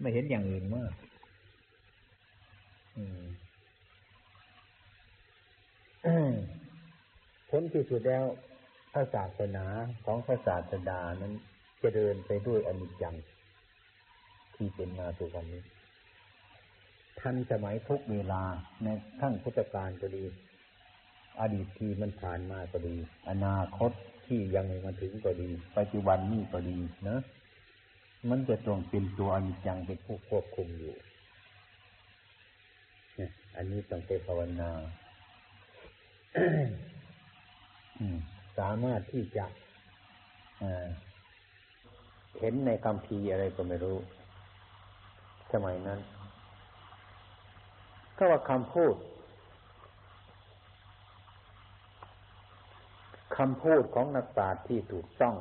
ไม่เห็นอย่างอื่นมากผลที่สุดแล้วพระศาสนาของพระศาสดานั้นจะเดินไปด้วยอนิจจังที่เป็นมาตัววันนี้ทันสมัยทุกเวลาในทั้งพุทธกาลก็ดี อดีตที่มันผ่านมาก็ดี อนาคตที่ยังไม่มาถึงก็ดี ปัจจุบันนี้ก็ดีนะ มันจะตรงเป็นตัวอนิจจังเป็นผู้ควบคุมอยู่อันนี้ต้องไปภาวนาสามารถที่จะเห็นในคำพีอะไรก็ไม่รู้ สมัยนั้น ก็ว่าคำพูดคำพูดของนักปราชญ์ที่ถูกต้อง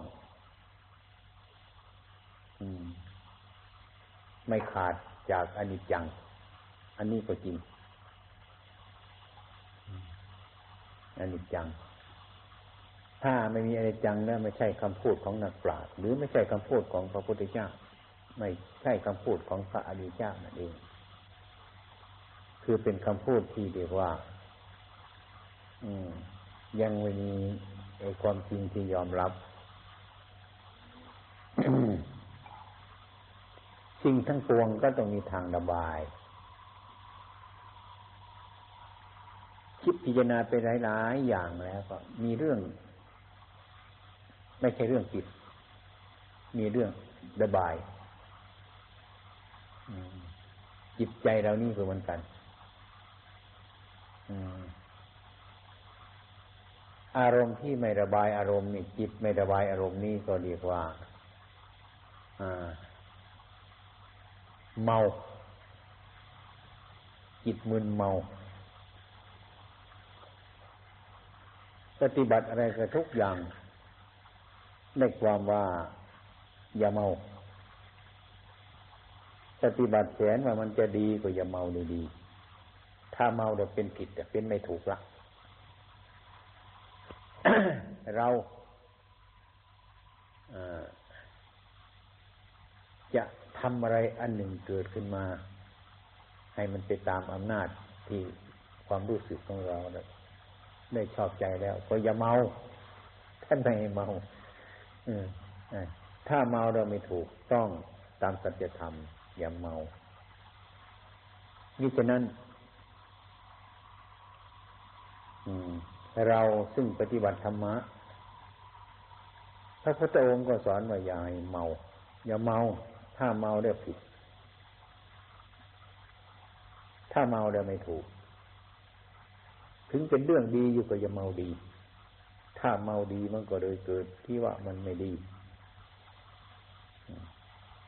ไม่ขาดจากอนิจจัง อันนี้ก็จริงอนิจจัง ถ้าไม่มีอนิจจังแล้วไม่ใช่คำพูดของนักปราชญ์หรือไม่ใช่คำพูดของพระพุทธเจ้า ไม่ใช่คำพูดของพระอริยเจ้านั่นเอง คือเป็นคำพูดที่เรียกว่า อืม ยังไม่มีไอความจริงที่ยอมรับ สิ่งทั้งปวงก็ต้องมีทางระบาย คิดพิจารณาไปหลายๆอย่างแล้วก็มีเรื่อง ไม่ใช่เรื่องจิต มีเรื่องระบายจิตใจเรานี่คือมันกันอารมณ์ที่ไม่ระบายอารมณ์นี่จิตไม่ระบายอารมณ์นี่ก็เรียกว่า อ่า เมา จิตมึนเมา ปฏิบัติอะไรก็ทุกอย่างในความว่า อย่าเมา ปฏิบัติแสนว่ามันจะดีก็อย่าเมาเลยดี ถ้าเมาเดี๋ยวเป็นผิดแต่เป็นไม่ถูกละเราจะ ทำอะไรอันหนึ่งเกิดขึ้นมา ให้มันไปตามอำนาจที่ความรู้สึกของเราได้ชอบใจแล้วก็อย่าเมาท่านไม่เมา อืมถ้าเมาเราไม่ถูกต้องตามสัจธรรม อย่าเมานี่ฉะนั้นเราซึ่งปฏิบัติธรรมะพระพุทธองค์ก็สอนว่าอย่าเมา อย่าเมา ถ้าเมาเรียกผิด ถ้าเมาเรียกไม่ถูก ถึงเป็นเรื่องดีอยู่ก็จะเมาดี ถ้าเมาดีมันก็เลยเกิดที่ว่ามันไม่ดี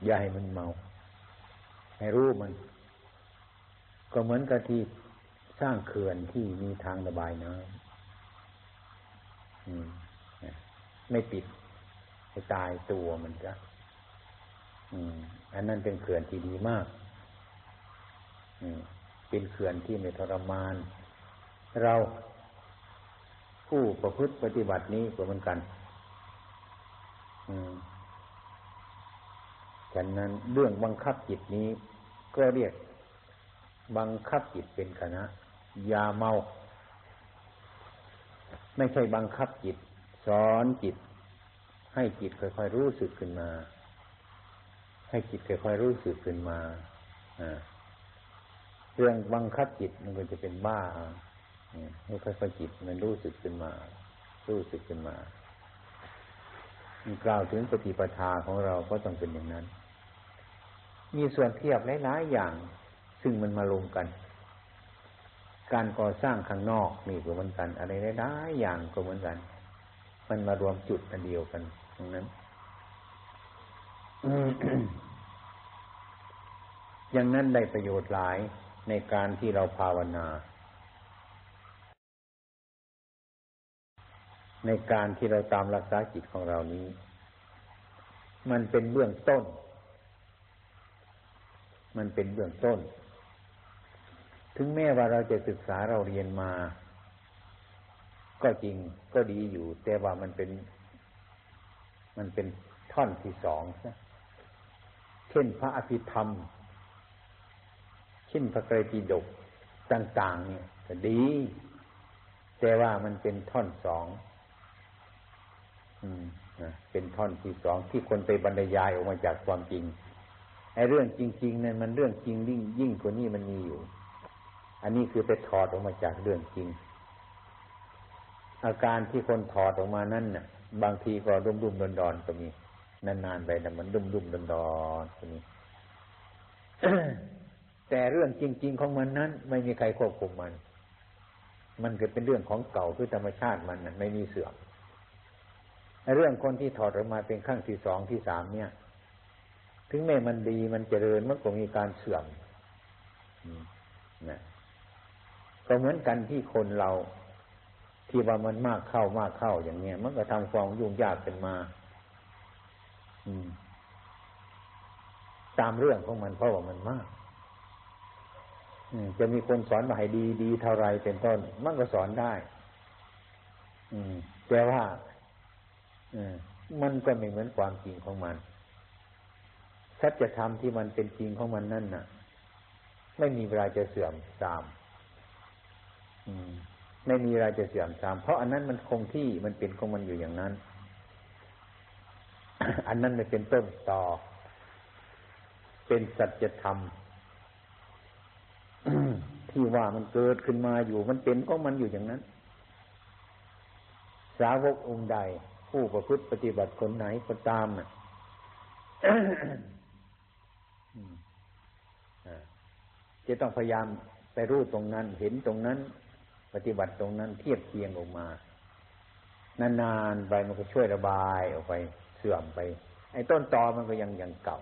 อย่าให้มันเมา ให้รู้มัน ก็เหมือนกับที่สร้างเขื่อนที่มีทางระบายน้ำไม่ปิดให้ตายตัวมันจะ อันนั้นเป็นเขื่อนที่ดีมากเป็นเขื่อนที่ไม่ทรมาน เราผู้ประพฤติปฏิบัตินี้ก็เหมือนกันฉะนั้นเรื่องบังคับจิตนี้ ก็เรียก บังคับจิตเป็นคณะยาเมา ไม่ใช่บังคับจิต สอนจิต ให้จิตค่อยๆรู้สึกขึ้นมา ให้จิตค่อยๆรู้สึกขึ้นมาเรื่องบังคับจิตมันก็จะเป็นบ้าให้ค่อยๆจิตมันรู้สึกขึ้นมา รู้สึกขึ้นมากล่าวถึงปฏิปทาของเราก็ต้องเป็นอย่างนั้น มีส่วนเทียบหลายๆอย่าง ซึ่งมันมาลงกัน การก่อสร้างข้างนอกนี่ก็เหมือนกัน อะไรหลายๆอย่างก็เหมือนกัน มันมารวมจุดอันเดียวกันตรงนั้น อย่างนั้นได้ประโยชน์หลายในการที่เราภาวนา ในการที่เราตามรักษาจิตของเรานี้ มันเป็นเบื้องต้น มันเป็นเบื้องต้น ถึงแม้ว่าเราจะศึกษาเราเรียนมา ก็จริงก็ดีอยู่ แต่ว่ามันเป็น มันเป็นท่อนที่สองนะ ช่นพระอภิธรรม เช่นพระไตรปิฎกต่าง ๆ เนี่ยก็ดี แต่ว่ามันเป็นท่อนสองเป็นท่อนที่สองที่คนไปบรรยายออกมาจากความจริงไอ้เรื่องจริงๆเนี่ยมันเรื่องจริงยิ่งยิ่งกว่านี้มันมีอยู่ อันนี้คือไปถอดออกมาจากเรื่องจริง อาการที่คนถอดออกมานั้นน่ะ บางทีก็ดุมดุมดอนดอนก็มี นานๆไปแต่มันดุมดุมดอนดอนก็มีแต่เรื่องจริง ๆ ของมันนั้น ไม่มีใครควบคุมมัน มันเกิดเป็นเรื่องของเก่าคือธรรมชาติมันไม่มีเสื่อมเรื่องคนที่ถอดออกมาเป็นขั้งที่สองที่สามเนี่ย ถึงแม้มันดีมันเจริญมันก็มีการเสื่อมนะก็เหมือนกันที่คนเรา ที่ว่ามันมากเข้ามากเข้าอย่างเนี้ยมันก็ทำความยุ่งยากเป็นมา ตามเรื่องของมันเพราะว่ามันมากจะมีคนสอนมาให้ดีดีเท่าไรเป็นต้น มันก็สอนได้แต่ว่ามันก็ไม่เหมือนความจริงของมันสัจธรรมที่มันเป็นจริงของมันนั่นน่ะ ไม่มีเวลาจะเสื่อมตามไม่มีเวลาจะเสื่อมตาม เพราะอันนั้นมันคงที่มันเป็นของมันอยู่อย่างนั้น อันนั้นไม่เป็นต้นต่อ เป็นสัจธรรมที่ว่ามันเกิดขึ้นมาอยู่มันเป็นของมันอยู่อย่างนั้น สาวกองค์ใด ผู้ประพฤติปฏิบัติคนไหนก็ตามน่ะจะต้องพยายามไปรู้ตรงนั้น เห็นตรงนั้น ปฏิบัติตรงนั้นเทียบเคียงออกมา นานๆไปมันก็ช่วยระบายออกไป สื่อมไป ไอ้ต้นตอมันก็ยังยังเก่า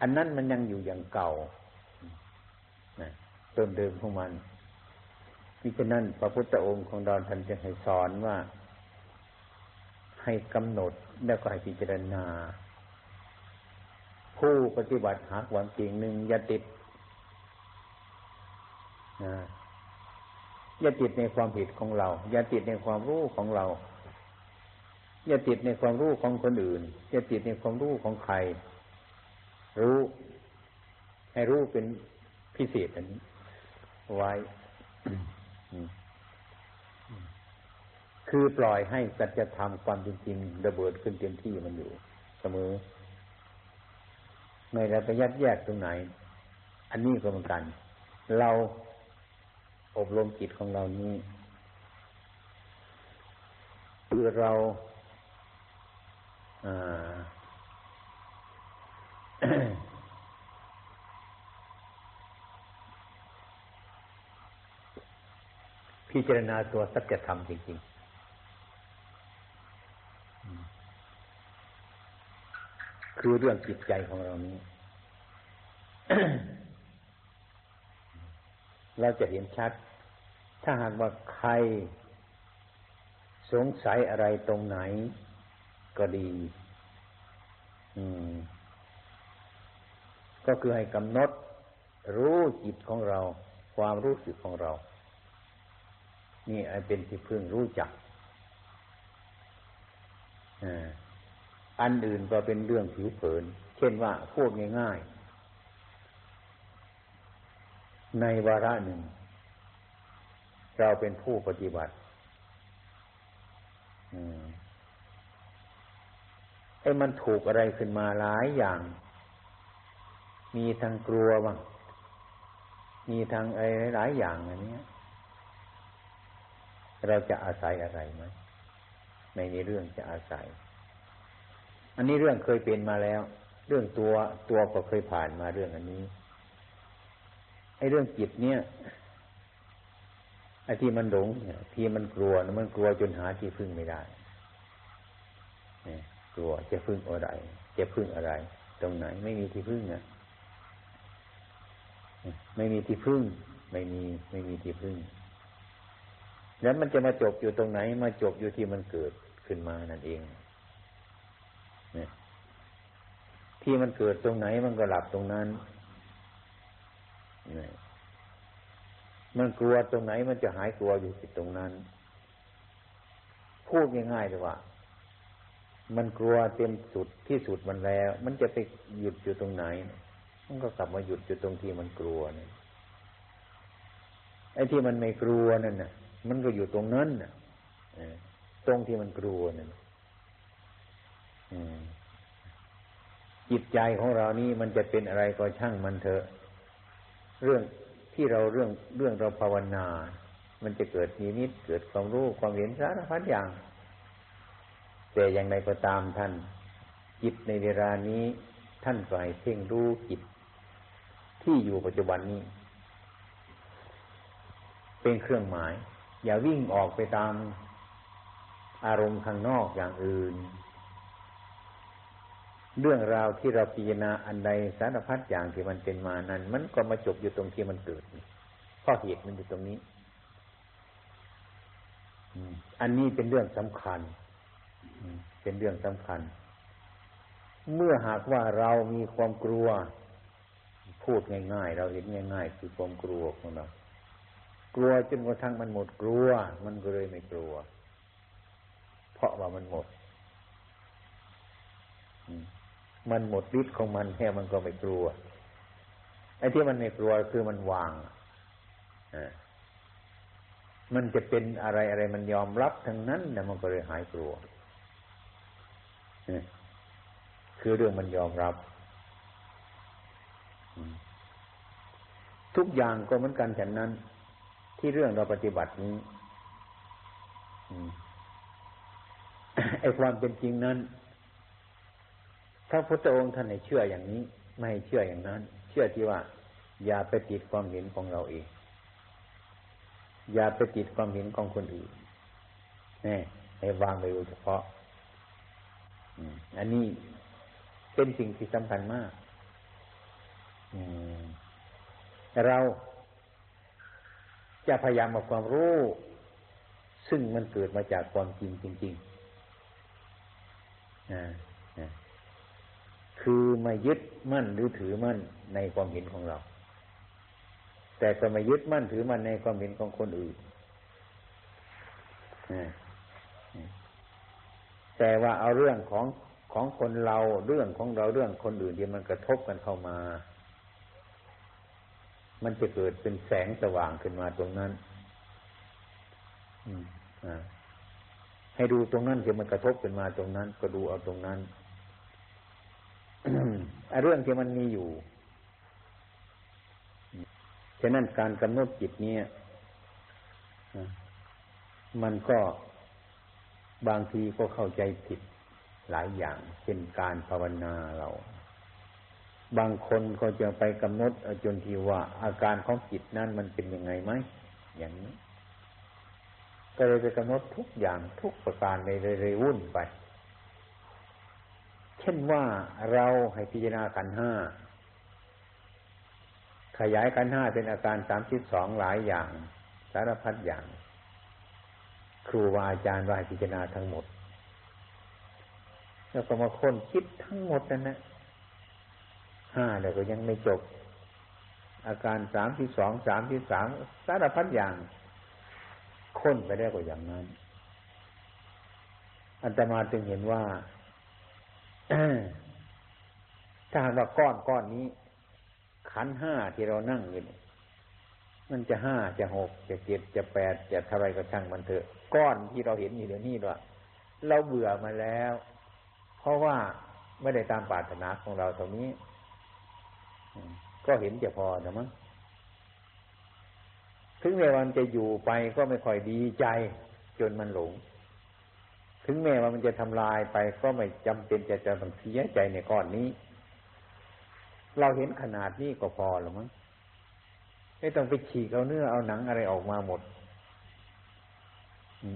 อันนั้นมันยังอยู่อย่างเก่าต้นเดิมของมันที่ฉะนั้นพระพุทธองค์ของดอนท่านจะให้สอนว่า ให้กำหนดแล้วก็ให้พิจารณา ผู้ปฏิบัติหาความจริงหนึ่งอย่าติดนะอย่าติดในความผิดของเรา อย่าติดในความรู้ของเรา อย่าติดในความรู้ของคนอื่น อย่าติดในความรู้ของใคร รู้ให้รู้เป็นพิเศษอันนี้ ไว้คือปล่อยให้สัจธรรมความจริงระเบิดขึ้นเต็มที่มันอยู่ เสมอไม่ได้ไปยัดแยกตรงไหน อันนี้ก็เหมือนกัน เราอบรมจิตของเรานี้คือเรา พิจารณาตัวสัจธรรมจริงๆคือเรื่องจิตใจของเรานี้ เราจะเห็นชัด ถ้าหากว่าใคร สงสัยอะไรตรงไหน ก็ดี อืม ก็คือให้กำหนดรู้จิตของเรา ความรู้สึกของเรา นี่เป็นที่พึ่งรู้จักอันอื่นก็เป็นเรื่องผิวเผิน เช่นว่าพูดง่ายๆ ในวาระหนึ่ง เราเป็นผู้ปฏิบัติ ไอ้มันถูกอะไรขึ้นมาหลายอย่าง มีทางกลัวบ้างมีทางอะไรหลายอย่างอันนี้เราจะอาศัยอะไรไหมในในเรื่องจะอาศัย อันนี้เรื่องเคยเป็นมาแล้ว เรื่องตัวตัวก็เคยผ่านมาเรื่องอันนี้ไอ้เรื่องจิตเนี่ยไอ้ที่มันหลงเนี่ยที่มันกลัวมันกลัวจนหาที่พึ่งไม่ได้เนี่ย กลัวจะพึ่งอะไร จะพึ่งอะไร ตรงไหนไม่มีที่พึ่งนะไม่มีที่พึ่ง ไม่มีไม่มีที่พึ่ง แล้วมันจะมาจบอยู่ตรงไหน มาจบอยู่ที่มันเกิดขึ้นมานั่นเองเนี่ยที่มันเกิดตรงไหนมันก็หลับตรงนั้นเนี่ยมันกลัวตรงไหนมันจะหายกลัวอยู่ที่ตรงนั้น พูดง่ายๆเลยว่า มันกลัวเต็มสุดที่สุดมันแล้ว มันจะไปหยุดอยู่ตรงไหน มันก็กลับมาหยุดอยู่ตรงที่มันกลัวเนี่ยไอ้ที่มันไม่กลัวนั่นน่ะ มันก็อยู่ตรงนั้นน่ะตรงที่มันกลัวนั่นจิตใจของเรานี่มันจะเป็นอะไรก็ช่างมันเถอะ เรื่องที่เราเรื่องเรื่องเราภาวนา มันจะเกิดมีนิดเกิดความรู้ความเห็นสารพัดอย่าง แต่อย่างไรก็ตามท่าน จิตในเวลานี้ท่านก็ให้เพ่งรู้จิต ที่อยู่ปัจจุบันนี้ เป็นเครื่องหมาย อย่าวิ่งออกไปตามอารมณ์ข้างนอกอย่างอื่น เรื่องราวที่เราพิจารณาอันใดสารพัดอย่างที่มันเป็นมานั้น มันก็มาจบอยู่ตรงที่มันเกิดข้อเหตุมันอยู่ตรงนี้อันนี้เป็นเรื่องสำคัญ เป็นเรื่องสำคัญ เมื่อหากว่าเรามีความกลัว พูดง่าย ๆ เราเห็นง่าย ๆ คือความกลัวของเรากลัวจนกระทั่งมันหมดกลัว มันก็เลยไม่กลัว เพราะว่ามันหมดมันหมดฤทธิ์ของมันแค่มันก็ไม่กลัวไอ้ที่มันไม่กลัวคือมันวางมันจะเป็นอะไรอะไรมันยอมรับทั้งนั้นนะมันก็เลยหายกลัว คือเรื่องมันยอมรับ ทุกอย่างก็เหมือนกันฉันนั้น ที่เรื่องเราปฏิบัตินี้ไอ้ความเป็นจริงนั้นพระพุทธองค์ท่านให้เชื่ออย่างนี้ ไม่ให้เชื่ออย่างนั้น เชื่อที่ว่า อย่าไปติดความเห็นของเราเอง อย่าไปติดความเห็นของคนอื่นนี่ให้วางไปโดยเฉพาะ อันนี้เป็นสิ่งที่สำคัญมากเราจะพยายามเอาความรู้ ซึ่งมันเกิดมาจากความจริงจริงๆคือไม่ยึดมั่นหรือถือมั่นในความเห็นของเรา แต่ก็ไม่ยึดมั่นถือมั่นในความเห็นของคนอื่น แต่ว่าเอาเรื่องของของคนเราเรื่องของเราเรื่องคนอื่นที่มันกระทบกันเข้ามา มันจะเกิดเป็นแสงสว่างขึ้นมาตรงนั้นให้ดูตรงนั้นที่มันกระทบขึ้นมาตรงนั้น ก็ดูเอาตรงนั้นเรื่องที่มันมีอยู่ฉะนั้นการกำหนดจิตเนี่ยมันก็ บางทีก็เข้าใจผิดหลายอย่างเช่นการภาวนาเรา บางคนก็จะไปกำหนดจนทีว่า อาการของจิตนั้นมันเป็นยังไงไหมอย่างนี้ ก็เลยไปกำหนดทุกอย่างทุกประการในเลยวุ่นไป เช่นว่าเราให้พิจารณาขันห้าขยายขันห้าเป็นอาการสามสิบสองหลายอย่าง สารพัดอย่าง ครูวาอาจารย์วายพิจารณาทั้งหมด แล้วก็มาค้นคิดทั้งหมดนั่นนะห้าเดี๋ยวก็ยังไม่จบ อาการสามที่สองสามที่สามสารพัดอย่างค้นไปได้กว่าอย่างนั้นอันตมาจึงเห็นว่าถ้าหากว่าก้อนก้อนนี้ ขันห้าที่เรานั่งอยู่นี่มันจะห้าจะหกจะเจ็ดจะแปดจะเท่าไรก็ช่างมันเถอะ ก้อนที่เราเห็นอยู่เดี๋ยวนี้ด้วยเราเบื่อมาแล้ว เพราะว่าไม่ได้ตามปรารถนาของเราตรงนี้ก็เห็นจะพอนะมั้งถึงแม้วันจะอยู่ไปก็ไม่ค่อยดีใจ จนมันหลง ถึงแม้ว่ามันจะทำลายไปก็ไม่จำเป็นจะจะต้องเสียใจในก้อนนี้ เราเห็นขนาดนี้ก็พอหรือมั้งไม่ต้องไปฉีกเอาเนื้อเอาหนังอะไรออกมาหมด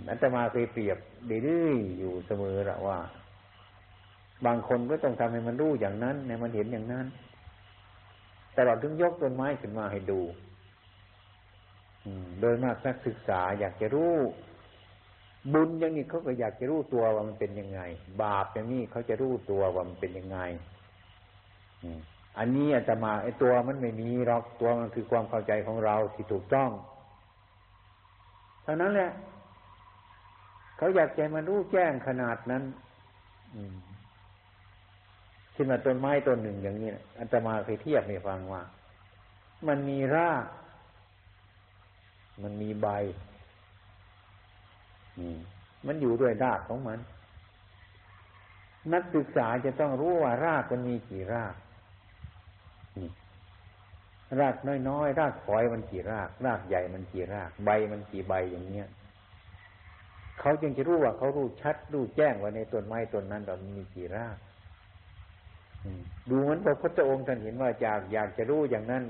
อันตมาเคยเปรียบดื้ออยู่เสมอละว่า บางคนก็ต้องทำให้มันรู้อย่างนั้นในมันเห็นอย่างนั้น แต่เราถึงยกต้นไม้ขึ้นมาให้ดูโดยมากนักศึกษาอยากจะรู้ บุญอย่างนี้เขาก็อยากจะรู้ตัวว่ามันเป็นยังไง บาปอย่างนี้เขาจะรู้ตัวว่ามันเป็นยังไงอันนี้อาจะมาไอ้ตัวมันไม่มีหรอกตัวมันคือความเข้าใจของเราที่ถูกต้องเท่านั้นแหละ เขาอยากใจะมารู้แจ้งขนาดนั้น อืมขึ้นมาต้นไม้ต้นหนึ่งอย่างนี้อันตมาเคยเทียบให้ฟังว่า มันมีราก มันมีใบมันอยู่ด้วยรากของมัน นักศึกษาจะต้องรู้ว่ารากมันมีกี่รากรากน้อยๆรากฝอยมันกี่ราก รากใหญ่มันกี่ราก ใบมันกี่ใบอย่างเงี้ย เขาจึงจะรู้ว่าเขารู้ชัดรู้แจ้งว่าในต้นไม้ต้นนั้นเรามีกี่รากดูเหมันพระพุทธองค์ท่านเห็นว่าอยากอยากจะรู้อย่างนั้น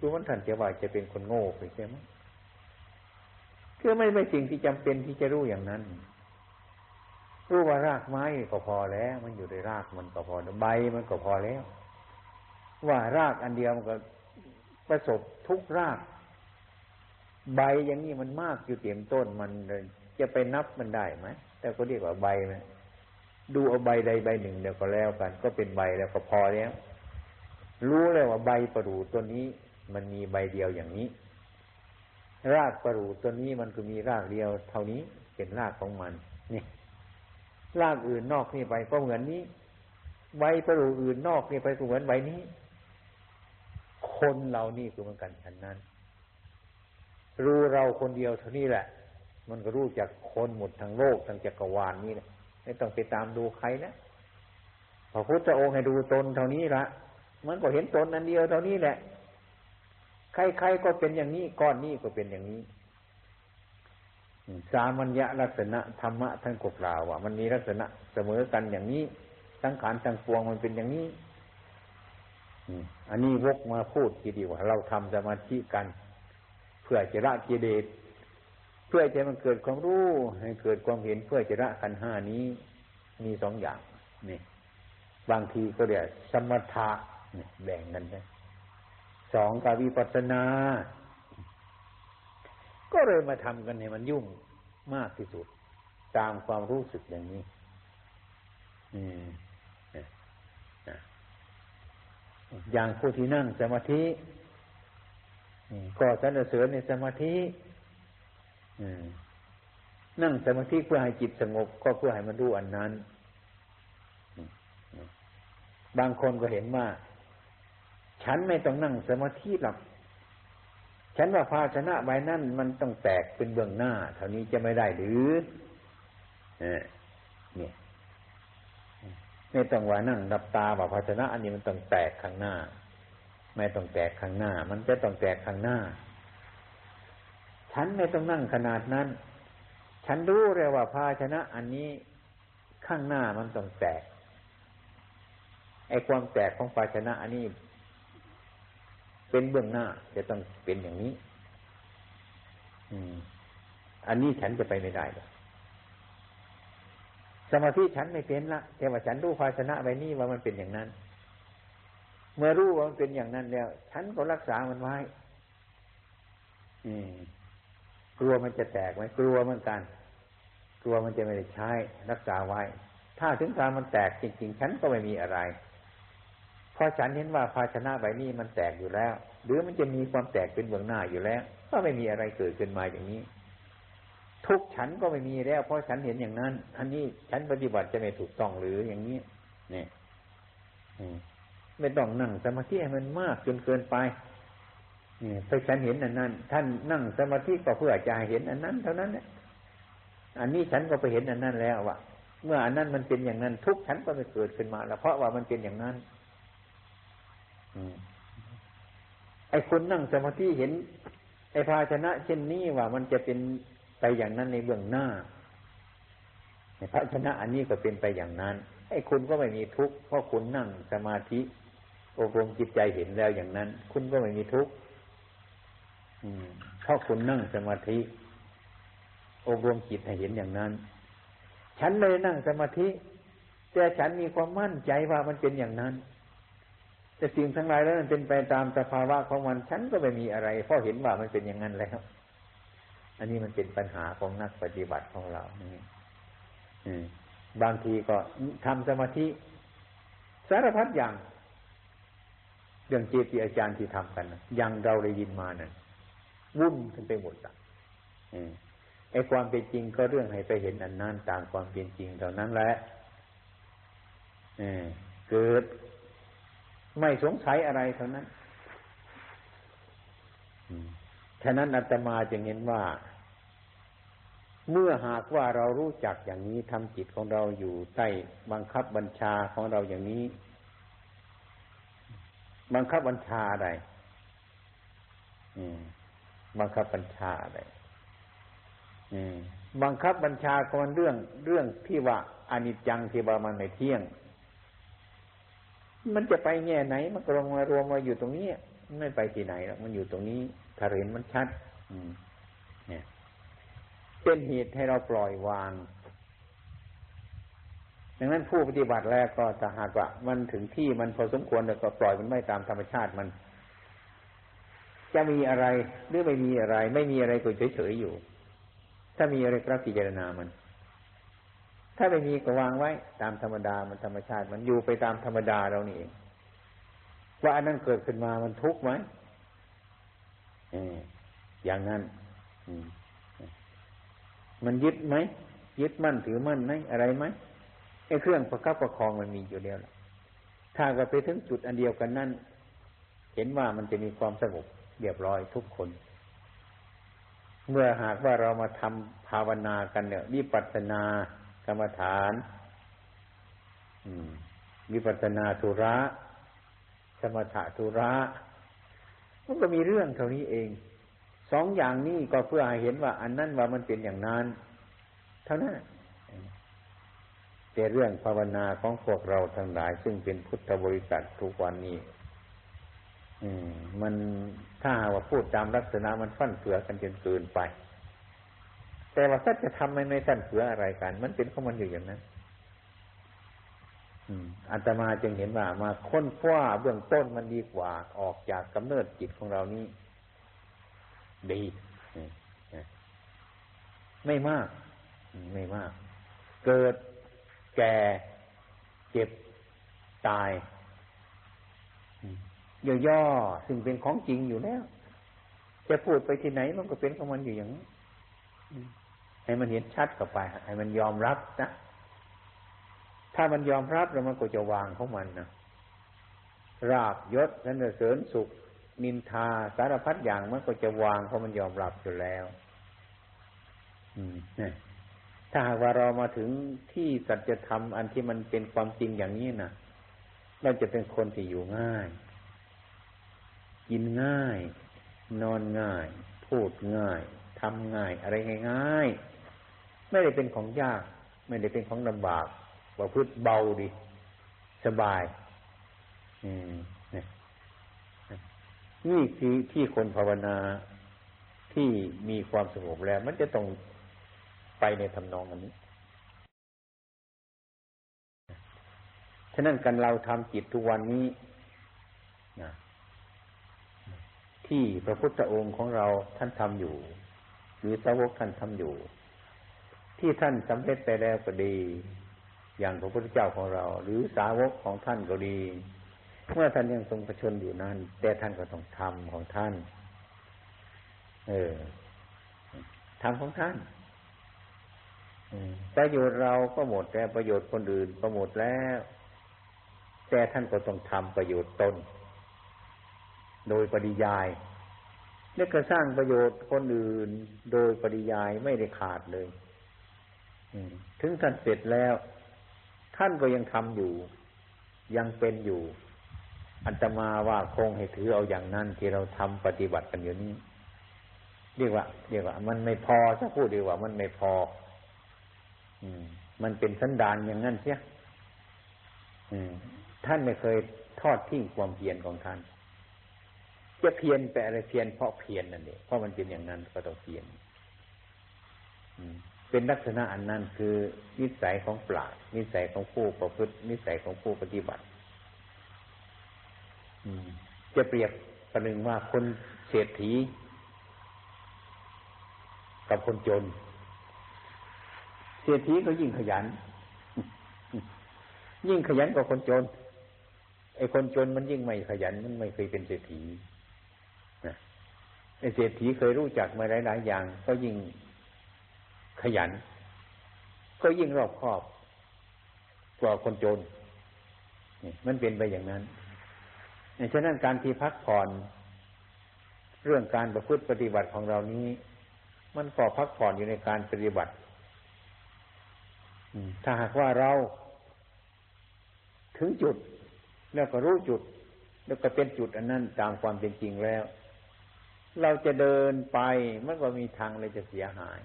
ดูมันท่านจะว่าจะเป็นคนโง่ไปใช่ไหมคือไม่ไม่สิ่งที่จำเป็นที่จะรู้อย่างนั้น รู้ว่ารากไม้ก็พอแล้ว มันอยู่ในรากมันก็พอใบมันก็พอแล้ว ว่ารากอันเดียวมันก็ประสบทุกราก ใบอย่างนี้มันมากอยู่เต็มต้นมัน จะไปนับมันได้ไหมแต่ก็เรียกว่าใบไหมดูเอาใบใดใบหนึ่งเดี๋ยวก็แล้วกัน ก็เป็นใบแล้วก็พอแล้ว รู้เลยว่าใบประดู่ตัวนี้มันมีใบเดียวอย่างนี้ รากประดู่ตัวนี้มันก็มีรากเดียว เท่านี้เป็นรากของมันนี่รากอื่นนอกนี่ไปก็เหมือนนี้ ใบประดู่อื่นนอกนี่ไปก็เหมือนใบนี้ คนเรานี่คือเหมือนกันฉันนั้น รู้เราคนเดียวเท่านี้แหละ มันก็รู้จากคนหมดทั้งโลกทั้งจักรวาลนี่แหละไม่ต้องไปตามดูใครนะพระพุทธองค์ให้ดูตนเท่านี้ละมันก็เห็นตนอันเดียวเท่านี้แหละ ใครๆก็เป็นอย่างนี้ก้อนนี้ก็เป็นอย่างนี้สามัญญลักษณะธรรมะท่านกกล่าวว่า มันมีลักษณะเสมอกันอย่างนี้ทั้งขานทั้งปวงมันเป็นอย่างนี้อันนี้วกมาพูดทีดีว่า เราทำสมาธิกัน เพื่อจะละกิเลส เพื่อจะมันเกิดความรู้ให้เกิดความเห็นเพื่อจะละขันห้านี้มีสองอย่างนี่บางทีก็เรียกสมถะแบ่งกันไปสองกาวิปัสนา ก็เลยมาทำกันให้มันยุ่งมากที่สุด ตามความรู้สึกอย่างนี้อย่างผู้ที่นั่งสมาธิก็สรรเสริญในสมาธิ นั่งสมาธิเพื่อให้จิตสงบ ก็เพื่อให้มันรู้อันนั้น บางคนก็เห็นว่า ฉันไม่ต้องนั่งสมาธิหรอกฉันว่าภาชนะใบนั้นมันต้องแตกเป็นเบื้องหน้า เท่านี้จะไม่ได้หรือเนี่ยไม่ต้องว่านั่งดับตาว่าภาชนะ อันนี้มันต้องแตกข้างหน้า ไม่ต้องแตกข้างหน้า มันจะต้องแตกข้างหน้า ฉันไม่ต้องนั่งขนาดนั้น ฉันรู้เลยว่าภาชนะอันนี้ข้างหน้ามันต้องแตก ไอ้ความแตกของภาชนะอันนี้ เป็นเบื้องหน้า จะต้องเป็นอย่างนี้ อืม อันนี้ฉันจะไปไม่ได้เลยสมาธิฉันไม่เป็นละแต่ว่าฉันรู้ภาชนะใบนี้ว่ามันเป็นอย่างนั้น เมื่อรู้ว่ามันเป็นอย่างนั้นแล้ว ฉันก็รักษามันไว้ อืม กลัวมันจะแตกไหมกลัวเหมือนกัน กลัวมันจะไม่ได้ใช้รักษาไว้ ถ้าถึงการมันแตกจริง ๆ ฉันก็ไม่มีอะไรเพราะฉันเห็นว่าภาชนะใบนี้มันแตกอยู่แล้ว หรือมันจะมีความแตกเป็นเบื้องหน้าอยู่แล้ว ก็ไม่มีอะไรเกิดขึ้นมาอย่างนี้ ทุกฉันก็ไม่มีแล้ว เพราะฉันเห็นอย่างนั้น อันนี้ฉันปฏิบัติจะไม่ถูกต้องหรืออย่างนี้ เนี่ยไม่ต้องนั่งสมาธิให้มันมากจนเกินไป นี่ถ้าฉันเห็นอันนั้น ท่านนั่งสมาธิก็เพื่อจะเห็นอันนั้น เท่านั้นเนี่ยอันนี้ฉันก็ไปเห็นอันนั้นแล้วว่าเมื่ออันนั้นมันเป็นอย่างนั้น ทุกฉันก็ไม่เกิดขึ้นมา แล้วเพราะว่ามันเป็นอย่างนั้นไอ้คนนั่งสมาธิเห็น ไอ้ภาชนะ เช่นนี้ว่ามันจะเป็นไปอย่างนั้นในเบื้องหน้าในภาชนะอันนี้ก็เป็นไปอย่างนั้น ไอ้คุณก็ไม่มีทุกข์เพราะคุณนั่งสมาธิอบรมจิตใจเห็นแล้วอย่างนั้น คุณก็ไม่มีทุกข์ เพราะคุณนั่งสมาธิ อบรมจิตให้เห็นอย่างนั้น ฉันเลยนั่งสมาธิ แต่ฉันมีความมั่นใจว่ามันเป็นอย่างนั้น แต่สิ่งทั้งหลายแล้วมันเป็นไปตามสภาวะของมัน ฉันก็ไม่มีอะไร เพราะเห็นว่ามันเป็นอย่างนั้นแล้ว อันนี้มันเป็นปัญหาของนักปฏิบัติของเรานี่บางทีก็ทำสมาธิ สารพัดอย่าง เรื่องเจติอาจารย์ที่ทำกันอยังเราได้ยินมานะ่ะ วุ่นกันไปหมดอะไอ้ความเป็นจริงก็เรื่องให้ไปเห็นอันนั้นตามความเป็นจริงเท่านั้นแหละเกิด ไม่สงสัยอะไรเท่านั้นฉะนั้นอาตมาจึงเห็นว่า เมื่อหากว่าเรารู้จักอย่างนี้ทำจิตของเราอยู่ใต้บังคับบัญชาของเราอย่างนี้ บังคับบัญชาอะไร บังคับบัญชาอะไรบังคับบัญชาก็มันเรื่องเรื่องที่ว่าอนิจจังที่ว่ามันไม่เที่ยง มันจะไปแง่ไหน มันก็ลงมารวมมาอยู่ตรงนี้ไม่ไปที่ไหนหรอกมันอยู่ตรงนี้ถ้าเห็นมันชัด อืม เนี่ย เป็นเหตุให้เราปล่อยวาง ดังนั้นผู้ปฏิบัติแล้วก็จะหากว่า มันถึงที่มันพอสมควรแล้วก็ปล่อยมันไม่ตามธรรมชาติมัน จะมีอะไรหรือไม่มีอะไร ไม่มีอะไรก็เฉยๆอยู่ ถ้ามีอะไรก็พิจารณามัน ถ้าไม่มีก็วางไว้ ตามธรรมดามันธรรมชาติ มันอยู่ไปตามธรรมดาเรานี่เองว่าอันนั้นเกิดขึ้นมามันทุกข์ไหมอย่างนั้นมันยึดไหมยึดมั่นถือมั่นไหมอะไรไหมไอ้เครื่องประคับประคองมันมีอยู่แล้วถ้าก็ไปถึงจุดอันเดียวกันนั่นเห็นว่ามันจะมีความสงบ เรียบร้อยทุกคน เมื่อหากว่าเรามาทำภาวนากันเนี่ยวิปัสสนากรรมฐานวิปัสสนาธุระ สมถะธุระมันก็มีเรื่องเท่านี้เอง สองอย่างนี้ก็เพื่อให้เห็นว่า อันนั้นว่ามันเป็นอย่างนั้น เท่านั้นแต่เรื่องภาวนาของพวกเราทั้งหลาย ซึ่งเป็นพุทธบริษัททุกวันนี้ มันถ้าว่าพูดตามลักษณะมันฟั่นเฟือกันจนเกินไป แต่ว่าถ้าจะทำไม่ไม่ฟั่นเฟืออะไรกัน มันเป็นของมันอยู่อย่างนั้นอัตมาจึงเห็นว่ามาค้นคว้าเบื้องต้นมันดีกว่าออกจากกำเนิดจิตของเรานี้ดีไม่มาก ไม่มาก เกิดแก่ เจ็บ ตาย ย่อๆซึ่งเป็นของจริงอยู่แล้ว จะพูดไปที่ไหนมันก็เป็นของมันอยู่อย่างนี้ให้มันเห็นชัดกับไปให้มันยอมรับนะถ้ามันยอมรับแล้วมันก็จะวางของมันนะราบยศนันเสริญสุข นินทาสารพัดอย่างมันก็จะวางเพราะมันยอมรับอยู่แล้ว อืมถ้าหากว่าเรามาถึงที่สัจธรรมอันที่มันเป็นความจริงอย่างนี้นะเราจะเป็นคนที่อยู่ง่าย กินง่าย นอนง่าย พูดง่าย ทำง่าย อะไรง่ายๆไม่ได้เป็นของยาก ไม่ได้เป็นของลำบากประพฤติเบาดี สบาย อืมนี่คือที่คนภาวนาที่มีความสงบแล้ว มันจะต้องไปในทำนองอันนี้ ฉะนั้นกันเราทำจิตทุกวันนี้นะ ที่พระพุทธองค์ของเราท่านทำอยู่ หรือสาวกท่านทำอยู่ ที่ท่านสำเร็จไปแล้วก็ดี อย่างพระพุทธเจ้าของเรา หรือสาวกของท่านก็ดีเมื่อท่านยังทรงประชนอยู่นั้น แต่ท่านก็ต้องทำของท่าน เออทำของท่านประโยชน์เราก็หมดแต่ประโยชน์คนอื่นก็หมดแล้ว แต่ท่านก็ต้องทำประโยชน์ตน โดยปริยาย และก็สร้างประโยชน์คนอื่นโดยปริยายไม่ได้ขาดเลยถึงท่านเสร็จแล้ว ท่านก็ยังทำอยู่ ยังเป็นอยู่ อันตมาว่าคงให้ถือเอาอย่างนั้นที่เราทำปฏิบัติกันอยู่นี้เรียกว่าเรียกว่า มันไม่พอถ้าพูดดีกว่า มันไม่พอ อืม มันเป็นสันดานอย่างนั้นเสียอืม ท่านไม่เคยทอดทิ้งความเพียรของท่าน จะเพียรแต่อะไรเพียรเพราะเพียรนั่นเองเพราะมันเป็นอย่างนั้นก็ต้องเพียรอืมเป็นลักษณะอันนั้นคือนิสัยของปราชนิสัยของผู้ประพฤติ นิสัยของผู้ปฏิบัติจะเปรียบประหนึ่งว่าคนเศรษฐี กับคนจน เศรษฐีก็ยิ่งขยัน ยิ่งขยันกว่าคนจนไอ้คนจนมันยิ่งไม่ขยันมันไม่เคยเป็นเศรษฐี เศรษฐีเคยรู้จักมาหลายๆอย่าง ก็ยิ่งขยัน ก็ยิ่งรอบคอบกว่าคนจนนี่มันเป็นไปอย่างนั้นฉะนั้นการที่พักผ่อน เรื่องการประพฤติปฏิบัติของเรานี้ มันก็พักผ่อนอยู่ในการปฏิบัติถ้าหากว่าเรา ถึงจุด แล้วก็รู้จุด แล้วก็เป็นจุดอันนั้นตามความเป็นจริงแล้ว เราจะเดินไปมันก็มีทางอะไรจะเสียหาย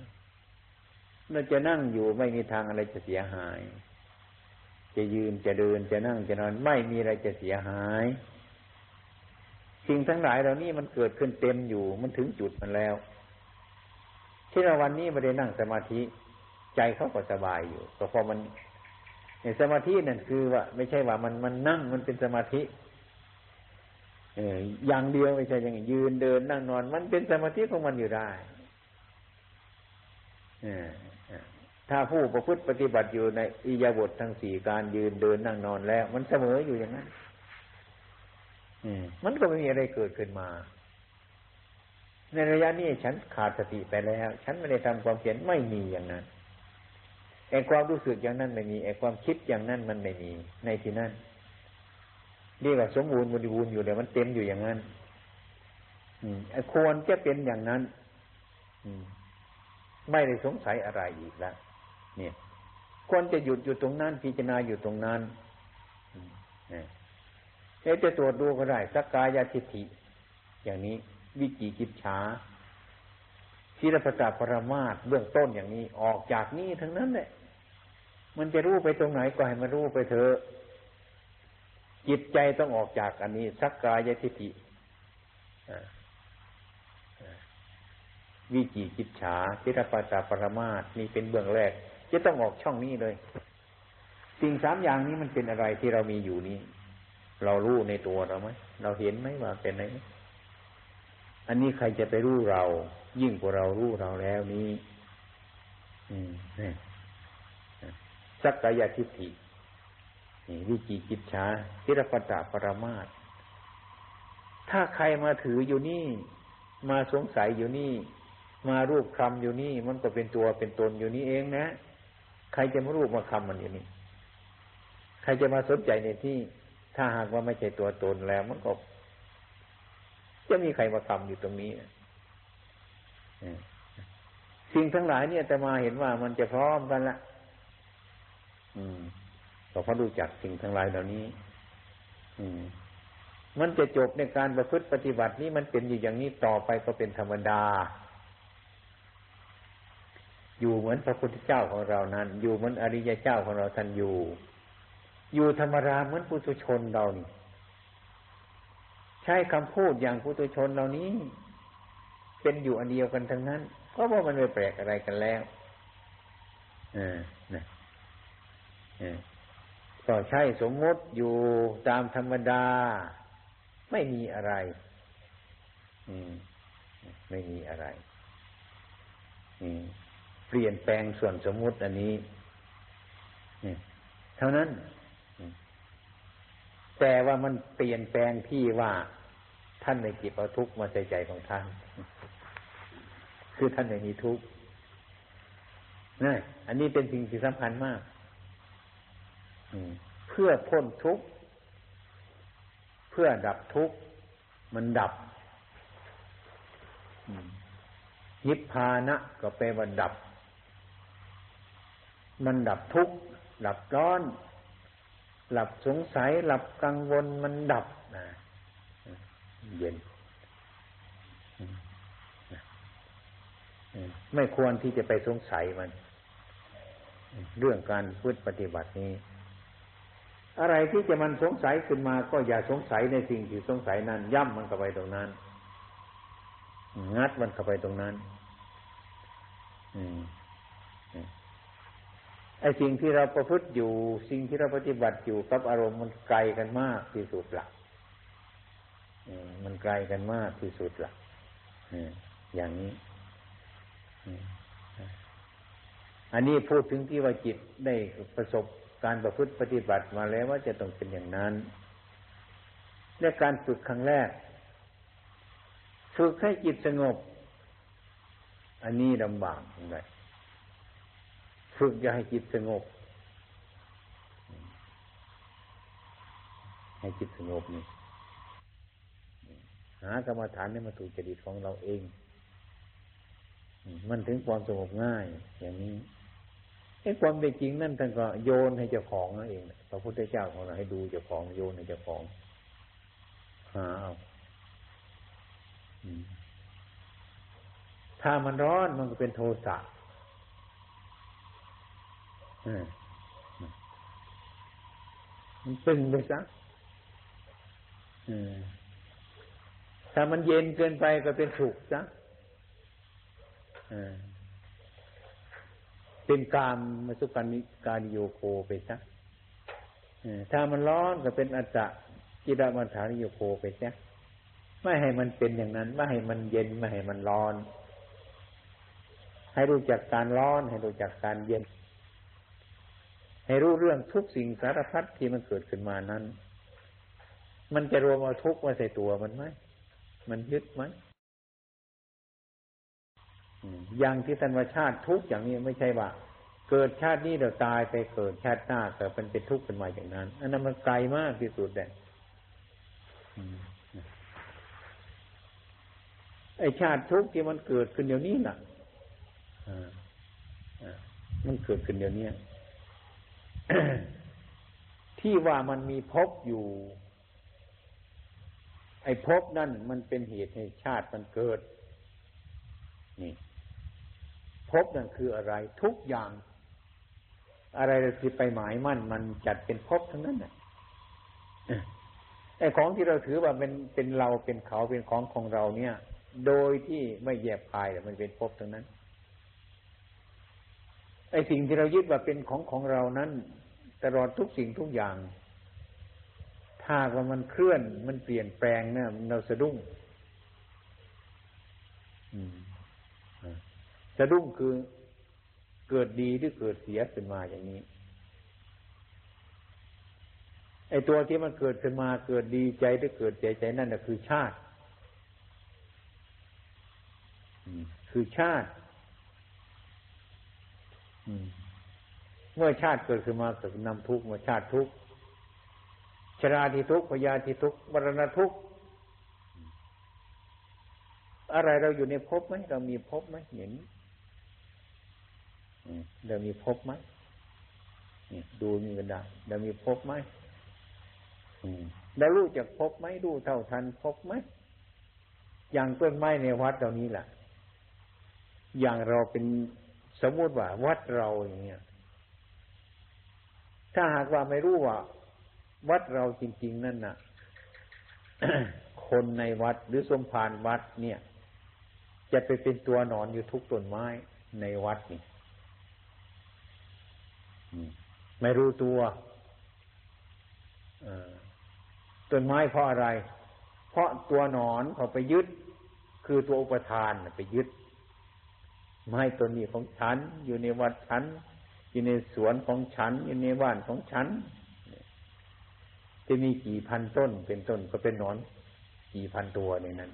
เราจะนั่งอยู่ไม่มีทางอะไรจะเสียหาย จะยืนจะเดินจะนั่งจะนอนไม่มีอะไรจะเสียหาย สิ่งทั้งหลายเหล่านี้มันเกิดขึ้นเต็มอยู่มันถึงจุดมันแล้ว ที่เราวันนี้ไม่ได้นั่งสมาธิ ใจเขาก็สบายอยู่ก็พอมันในสมาธินั่นคือว่า ไม่ใช่ว่ามันมันนั่งมันเป็นสมาธิ อออย่างเดียวไม่ใช่อย่างยืนเดินนั่งนอน มันเป็นสมาธิของมันอยู่ได้ถ้าผู้ประพฤติปฏิบัติอยู่ในอิยาบททั้งสี่การยืนเดินนั่งนอนแล้ว มันเสมออยู่อย่างนั้นมันก็ไม่มีอะไรเกิดขึ้นมา ในระยะนี้ฉันขาดสติไปแล้ว ฉันไม่ได้ทำความเพียรไม่มีอย่างนั้นไอ้ความรู้สึกอย่างนั้นไม่มีไอ้ความคิดอย่างนั้นมันไม่มีในที่นั้น เรียกว่าสมบูรณ์บริบูรณ์อยู่เดี๋ยวมันเต็มอยู่อย่างนั้นอืมควรจะเป็นอย่างนั้นอืมไม่ได้สงสัยอะไรอีกแล้วเนี่ย ควรจะหยุดอยู่ตรงนั้น พิจารณาอยู่ตรงนั้นเนี่ยจะตรวจดูก็ได้สักกายทิฏฐิอย่างนี้ วิจิกิจฉาศีลปตาปรมาตเบื้องต้นอย่างนี้ ออกจากนี้ทั้งนั้นแหละมันจะรู้ไปตรงไหนก็ให้มันรู้ไปเถอะ จิตใจต้องออกจากอันนี้ สักกายทิฏฐิวิจิกิจฉาจิตปาตาปรมาตนี่เป็นเบื้องแรก จะต้องออกช่องนี้เลย สิ่งสามอย่างนี้มันเป็นอะไรที่เรามีอยู่นี้ เรารู้ในตัวเราไหมเราเห็นไหมว่าเป็นไหนอันนี้ใครจะไปรู้เรา ยิ่งกว่าเรารู้เราแล้วนี้ อืมนี่สักกายทิฏฐิ วิจิกิจฉาจิตปตาปรมาตถ้าใครมาถืออยู่นี่ มาสงสัยอยู่นี่ มารูปคำอยู่นี่ มันก็เป็นตัวเป็นตนอยู่นี่เองนะ ใครจะมารูปมาคำมันอยู่นี่ใครจะมาสนใจในที่ ถ้าหากว่าไม่ใช่ตัวตนแล้วมันก็จะมีใครมาคำอยู่ตรงนี้สิ่งทั้งหลายเนี่ยแต่มาเห็นว่ามันจะพร้อมกันละอืม ก็เพราะรู้จักสิ่งทั้งหลายเหล่านี้ อืม มันจะจบในการประพฤติปฏิบัตินี้มันเป็นอยู่อย่างนี้ต่อไปก็เป็นธรรมดา อยู่เหมือนพระพุทธเจ้าของเรานั้น อยู่เหมือนอริยเจ้าของเราท่านอยู่ อยู่ธรรมดาเหมือนปุถุชนเรานี่ใช้คำพูดอย่างปุถุชนเหล่านี้ เป็นอยู่อันเดียวกันทั้งนั้น ก็ว่ามันไม่แปลกอะไรกันแล้ว เออนะ ก็ใช่สมมติอยู่ตามธรรมดา ไม่มีอะไร อืม ไม่มีอะไร อืมปลี่ยนแปลงส่วนสมมติอันนี้เท่านั้น แต่ว่ามันเปลี่ยนแปลงที่ว่าท่านในจิตเอาทุกข์มาใส่ใจของท่าน คือท่านไม่มีทุกข์นี่อันนี้เป็นสิ่งที่สำคัญมาก เพื่อพ้นทุกข์เพื่อดับทุกข์มันดับยิพพานะก็แปลว่าดับ มันดับทุกข์ดับร้อนหลับสงสัยหลับกังวลมันดับนะเย็นไม่ควรที่จะไปสงสัยมัน เรื่องการพูดปฏิบัตินี้ อะไรที่จะมันสงสัยขึ้นมาก็อย่าสงสัยในสิ่งที่สงสัยนั้น ย่ำมันเข้าไปตรงนั้น งัดมันเข้าไปตรงนั้นอไอ้สิ่งที่เราประพฤติอยู่ สิ่งที่เราปฏิบัติอยู่กับอารมณ์มันไกลกันมากที่สุดละมันไกลกันมากที่สุดละอย่างนี้อันนี้พูดถึงที่ว่าจิตได้ประสบ การประพฤติปฏิบัติมาแล้วว่าจะต้องเป็นอย่างนั้นในการฝึกครั้งแรก ฝึกให้จิตสงบ อันนี้ลำบากเลยฝึกอย่าให้จิตสงบ ให้จิตสงบนี่หากรรมฐานนี่มาถูกจริตของเราเอง มันถึงความสงบง่าย อย่างนี้ ไอ้ความเป็นจริงนั่นท่านก็โยนให้เจ้าของนั่นเองพระพุทธเจ้าของเราให้ดูเจ้าของโยนให้เจ้าของหาเอาถ้ามันร้อนมันก็เป็นโทสะมันตึงไปซะถ้ามันเย็นเกินไปก็เป็นสุขซะ เป็นกามมาสุการนิการโยโคไปซะถ้ามันร้อนก็เป็นอัจจะจิดามันฐานโยโคไปซะไม่ให้มันเป็นอย่างนั้น ไม่ให้มันเย็นไม่ให้มันร้อน ให้รู้จักการร้อน ให้รู้จักการเย็น ให้รู้เรื่องทุกสิ่งสารพัดที่มันเกิดขึ้นมานั้น มันจะรวมเอาทุกมาใส่ตัวมันไหมมันยึดไหม อย่างที่ธรรมชาติทุกอย่างนี้ไม่ใช่ว่า เกิดชาตินี้เราตายไปเกิดชาติหน้าเกิดเป็นเป็นทุกข์ขึ้นมาอย่างนั้น อันนั้นมันไกลมากที่สุดเลยไอชาติทุกข์ที่มันเกิดขึ้นเดี๋ยวนี้น่ะมันเกิดขึ้นเดี๋ยวนี้ที่ว่ามันมีภพอยู่ ไอ้ภพนั่นมันเป็นเหตุให้ชาติมันเกิด นี่ ภพนั่นคืออะไร ทุกอย่าง อะไรที่ไปหมายมั่น มันจัดเป็นภพทั้งนั้นน่ะไอ้ของที่เราถือว่าเป็นเป็นเราเป็นเขาเป็นของของเราเนี่ย โดยที่ไม่แยบคายมันเป็นภพทั้งนั้น ไอ้สิ่งที่เรายึดว่าเป็นของของเรานั้น ตลอดทุกสิ่งทุกอย่าง ถ้าว่ามันเคลื่อนมันเปลี่ยนแปลงเนี่ยเราสะดุ้ง สะดุ้งคือเกิดดีหรือเกิดเสียขึ้นมาอย่างนี้ไอ้ตัวที่มันเกิดขึ้นมาเกิดดีใจหรือเกิดใจใจนั่นนะคือชาติคือชาติเมื่อชาติเกิดขึ้นมาเกิดนำทุกข์มาชาติทุกข์ชราที่ทุกข์พยาที่ทุกข์มรณะทุกข์อะไรเราอยู่ในภพไหมเรามีภพไหมเห็น เรามีภพไหมดูมีกันได้เรามีภพไหมเรารู้จักภพไหมรู้เท่าทันภพไหมอย่างต้นไม้ในวัดเหล่านี้แหละอย่างเราเป็นสมมติว่า วัดเราอย่างเงี้ย ถ้าหากว่าไม่รู้ว่า วัดเราจริง ๆ นั่นน่ะ คนในวัดหรือสมภารวัดเนี่ย จะไปเป็นตัวนอนอยู่ทุกต้นไม้ในวัดนี่ ไม่รู้ตัวต้นไม้เพราะอะไร เพราะตัวหนอนเขาไปยึด คือตัวอุปทานไปยึด ไม้ตัวนี้ของฉัน อยู่ในวัดฉัน อยู่ในสวนของฉัน อยู่ในบ้านของฉัน จะมีกี่พันต้นเป็นต้นก็เป็นหนอน กี่พันตัวในนั้น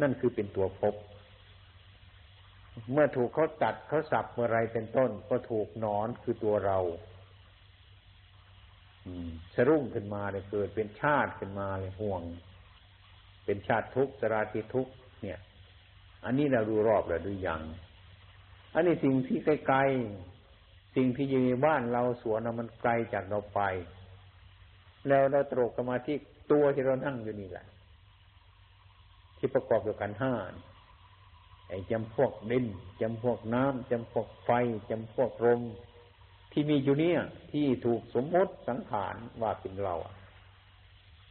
นั่นคือเป็นตัวพบ เมื่อถูกเขาตัดเขาสับเมื่อไรเป็นต้น ก็ถูกนอนคือตัวเราสรุ่งขึ้นมาเลยเกิดเป็นชาติขึ้นมาเลยห่วง เป็นชาติทุกข์สราติทุกข์เนี่ย อันนี้เราดูรอบแล้วดูยังอันนี้สิ่งที่ไกลๆสิ่งที่อยู่ในบ้านเราสวนมันไกลจากเราไป แล้วเราตรกกันมาที่ตัวที่เรานั่งอยู่นี่แหละ ที่ประกอบด้วยกันห้า ไอ้จำพวกดินจำพวกน้ำจำพวกไฟจำพวกลมที่มีอยู่เนี่ย ที่ถูกสมมติสังขารว่าเป็นเรา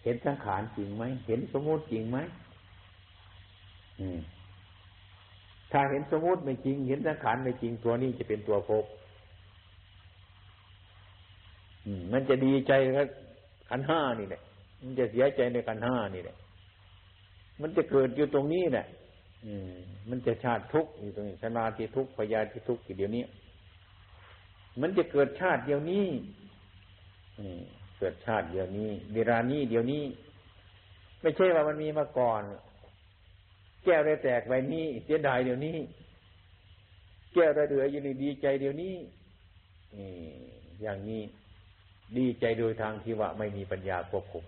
เห็นสังขารจริงไหมเห็นสมมติจริงไหมอืมถ้าเห็นสมมติไม่จริง เห็นสังขารไม่จริงตัวนี้จะเป็นตัวภพมันจะดีใจกับขันห้านี่แหละมันจะเสียใจในขันห้านี่แหละมันจะเกิดอยู่ตรงนี้แหละ มันจะชาติทุกข์อยู่ตรงนี้ชนาที่ทุกข์พยาที่ทุกข์อยู่เดียวนี้ มันจะเกิดชาติเดียวนี้เกิดชาติเดียวนี้เวลานี้เดียวนี้ ไม่ใช่ว่ามันมีมาก่อน แก้วได้แตกไปนี้เสียดายเดี๋ยวนี้ แก้วได้เหลืออยู่ในดีใจเดี๋ยวนี้อย่างนี้ดีใจโดยทางที่ว่าไม่มีปัญญาควบคุม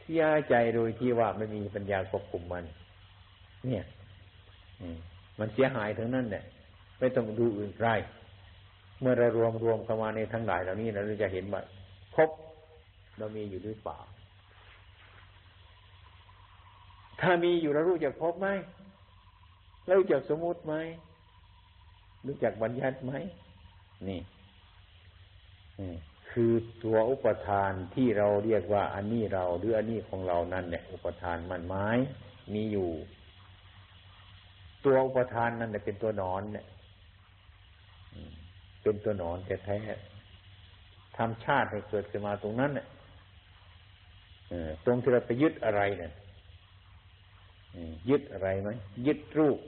เสียใจโดยที่ว่าไม่มีปัญญาควบคุมมัน เนี่ยมันเสียหายทั้งนั้นเนี่ยไม่ต้องดูอื่นไรเมื่อเรารวมรวมเข้ามาในทั้งหลายเหล่านี้เราจะเห็นว่าพบเรามีอยู่หรือเปล่า ถ้ามีอยู่เรารู้จักพบไหมเรารู้จักสมมุติไหมรู้จักบัญญัติไหมนี่คือตัวอุปทานที่เราเรียกว่า อันนี้เราหรืออันนี้ของเรานั่นเนี่ยอุปทานมันไม้มีอยู่ ตัวอุปทานนั่นเป็นตัวนอนเนี่ยเป็นตัวนอนแท้ๆทำชาติให้เกิดขึ้นมาตรงนั้นเนี่ยตรงที่เราไปยึดอะไรเนี่ยยึดอะไรไหมยึดรูป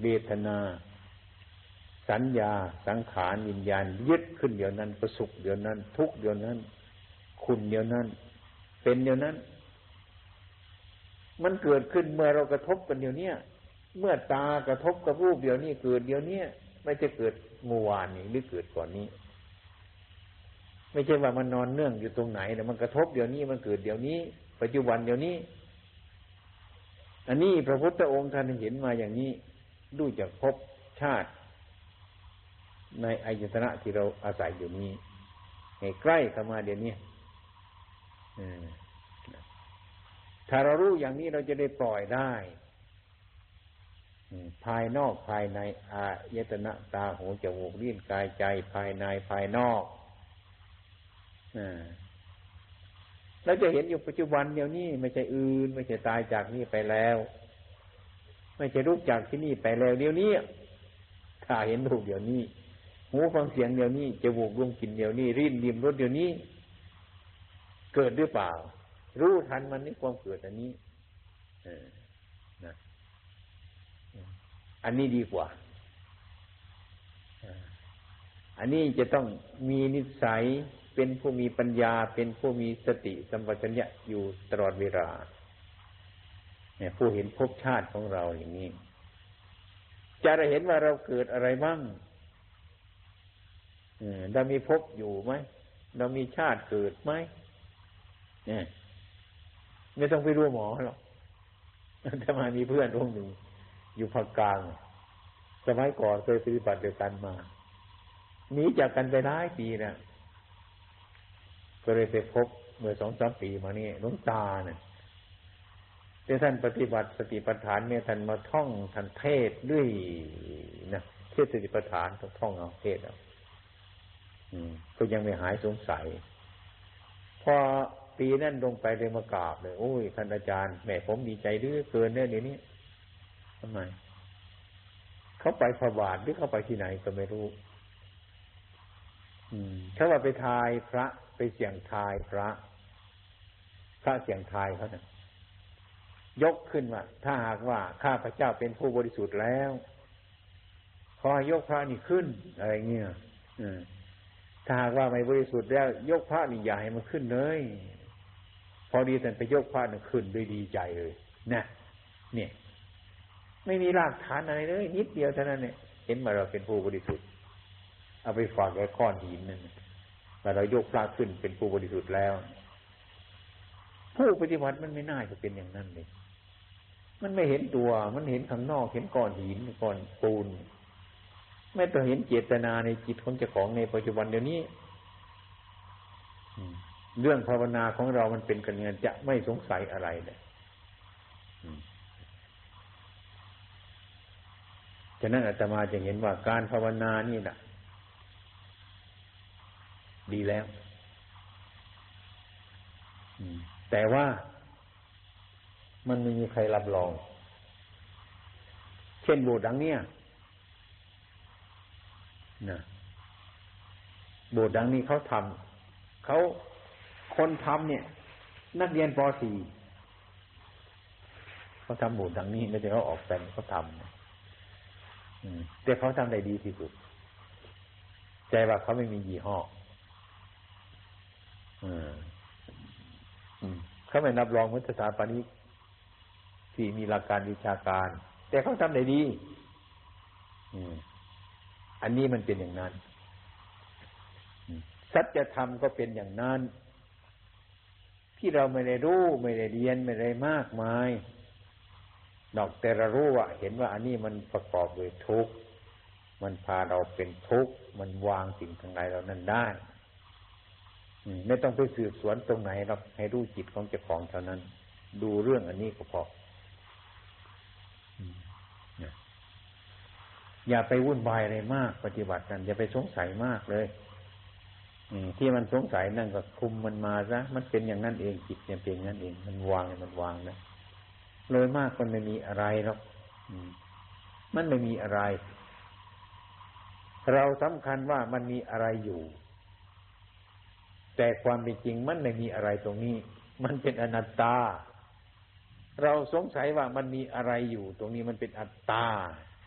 เบทนา สัญญา สังขารวิญญาณ ยึดขึ้นเดียวนั้นประสุขเดียวนั้น ทุกเดียวนั้น คุณเดียวนั้น เป็นเดียวนั้น มันเกิดขึ้นเมื่อเรากระทบกันเดียวนี้ เมื่อตากระทบกับรูปเดียวนี้เกิดเดียวนี้ไม่จะเกิดเมื่อวานนี้หรือเกิดก่อนนี้ ไม่ใช่ว่ามันนอนเนื่องอยู่ตรงไหนแต่มันกระทบเดี๋ยวนี้มันเกิดเดี๋ยวนี้ ปัจจุบันเดี๋ยวนี้ อันนี้พระพุทธองค์ท่านเห็นมาอย่างนี้ดูจากพบชาติ ในอายตนะที่เราอาศัยอยู่นี้ให้ใกล้เข้ามาเดี๋ยวนี้ถ้าเรารู้อย่างนี้เราจะได้ปล่อยได้ ภายนอกภายในอายตนะตาหูจมูกลิ้นกายใจภายในภายนอกเราจะเห็นอยู่ปัจจุบันเดี๋ยวนี้ไม่ใช่อื่น ไม่ใช่ตายจากนี้ไปแล้ว ไม่ใช่รู้จากที่นี่ไปแล้วเดี๋ยวนี้ถ้าเห็นรูปเดี๋ยวนี้ หูฟังเสียงเดี๋ยวนี้จมูกดมกลิ่นเดี๋ยวนี้ริ้นริมรสเดี๋ยวนี้ เกิดหรือเปล่า รู้ทันมันนี่ความเกิดอันนี้นะ อันนี้ดีกว่า อันนี้จะต้องมีนิสัยเป็นผู้มีปัญญา เป็นผู้มีสติสัมปชัญญะอยู่ตลอดเวลา เนี่ย ผู้เห็นภพชาติของเราอย่างนี้ จะได้เห็นว่าเราเกิดอะไรบ้างเรามีภพอยู่ไหม เรามีชาติเกิดไหมเนี่ยไม่ต้องไปรู้หมอหรอกถ้ามามีเพื่อนร่วมหนึ่ง อยู่ภาคกลาง สมัยก่อนเคยปฏิบัติเดียวกันมาหนีจากกันไปหลายปีนะก็เลยไปพบเมื่อสองสามปีมานี่ลุงตาเนี่ยที่ท่านปฏิบัติสติปัฏฐานเนี่ยท่านมาท่องท่านเทศด้วยนะเทศสติปัฏฐานต้องท่องเอาเทศเอาก็ยังไม่หายสงสัย พอปีนั่นลงไปเลยมากราบเลยโอ้ยท่านอาจารย์แม่ผมดีใจด้วยเกินเนี่ยเดี๋ยวนี้ ทำไมเขาไปพระบาทหรือเขาไปที่ไหนก็ไม่รู้เขาว่าไปทายพระไปเสี่ยงทายพระ พระเสี่ยงทายเขาเนี่ยยกขึ้นว่า ถ้าหากว่าข้าพระเจ้าเป็นผู้บริสุทธิ์แล้ว ขอยกพระนี่ขึ้นอะไรเงี้ยถ้าหากว่าไม่บริสุทธิ์แล้ว ยกพระนี่ใหญ่มันขึ้นเลย พอดีแต่ไปยกพระนี่ขึ้นด้วยดีใจเลยนะเนี่ย ไม่มีรากฐานอะไรเลยนิดเดียวเท่านั้นเนี่ยเห็นมาเราเป็นผู้บริสุทธิ์ เอาไปฝากไว้ก้อนหินนั่นแต่เรายกพระขึ้นเป็นผู้บริสุทธิ์แล้ว ผู้ปฏิบัติมันไม่น่าจะเป็นอย่างนั้นเลยมันไม่เห็นตัว มันเห็นข้างนอกเห็นก้อนหินก้อนปูนไม่ต้องเห็นเจตนาในจิตของเจ้าของในปัจจุบันเดี๋ยวนี้เรื่องภาวนาของเรามันเป็นกันเงินจะไม่สงสัยอะไรเลย ฉะนั้นอาตมาจะเห็นว่าการภาวนานี่นะดีแล้วแต่ว่ามันไม่มีใครรับรอง เช่นโบสถ์ดังเนี้ยนะโบสถ์ดังนี้เขาทำเขาคนทำเนี่ย นักเรียนป .4 เขาทำโบสถ์ดังนี้ไม่ใช่เขาออกแต่งเขาทำ แต่เขาทำได้ดีที่สุด ใจว่าเขาไม่มียี่ห้อเขาไม่นับรองมุตสถาปนิกที่มีหลักการวิชาการ แต่เขาทำได้ดี อันนี้มันเป็นอย่างนั้นสัจธรรมก็เป็นอย่างนั้น ที่เราไม่ได้รู้ ไม่ได้เรียนไม่ได้มากมาย ดอกแต่เรารู้ว่า เห็นว่าอันนี้มันประกอบด้วยทุกข์มันพาเราเป็นทุกข์มันวางสิ่งทั้งหลายเรานั้นได้ไม่ต้องไปสืบสวนตรงไหนหรอกให้รู้จิตของเจ้าของเท่านั้น ดูเรื่องอันนี้ก็พออย่าไปวุ่นวายอะไรมาก ปฏิบัติกัน อย่าไปสงสัยมากเลยที่มันสงสัยนั่นก็คุมมันมาซะมันเป็นอย่างนั้นเองจิตเนี่ยเป็นอย่างนั้นเอง มันวางมันวางนะ เลยมากมันไม่มีอะไรหรอกมันไม่มีอะไร เราสำคัญว่ามันมีอะไรอยู่ แต่ความเป็นจริงมันไม่มีอะไรตรงนี้ มันเป็นอนัตตา เราสงสัยว่ามันมีอะไรอยู่ ตรงนี้มันเป็นอัตตา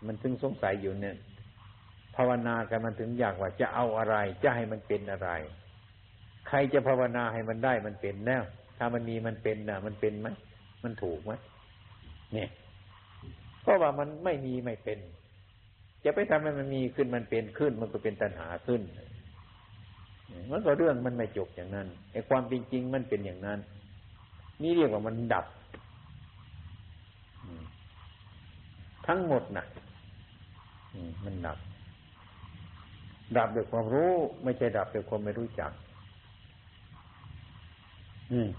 มันถึงสงสัยอยู่เนี่ย ภาวนากันมันถึงอยากว่าจะเอาอะไร จะให้มันเป็นอะไร ใครจะภาวนาให้มันได้มันเป็นแน่ถ้ามันมีมันเป็นนะมันเป็นไหมมันถูกไหม เนี่ยเพราะว่ามันไม่มีไม่เป็น จะไปทำให้มันมีขึ้นมันเป็นขึ้น มันก็เป็นตัณหาขึ้นมันก็เรื่องมันไม่จบอย่างนั้นไอ้ความจริงมันเป็นอย่างนั้น นี่เรียกว่ามันดับทั้งหมดนะ่ะมันดับ ดับด้วยความรู้ ไม่ใช่ดับด้วยความไม่รู้จัก อืม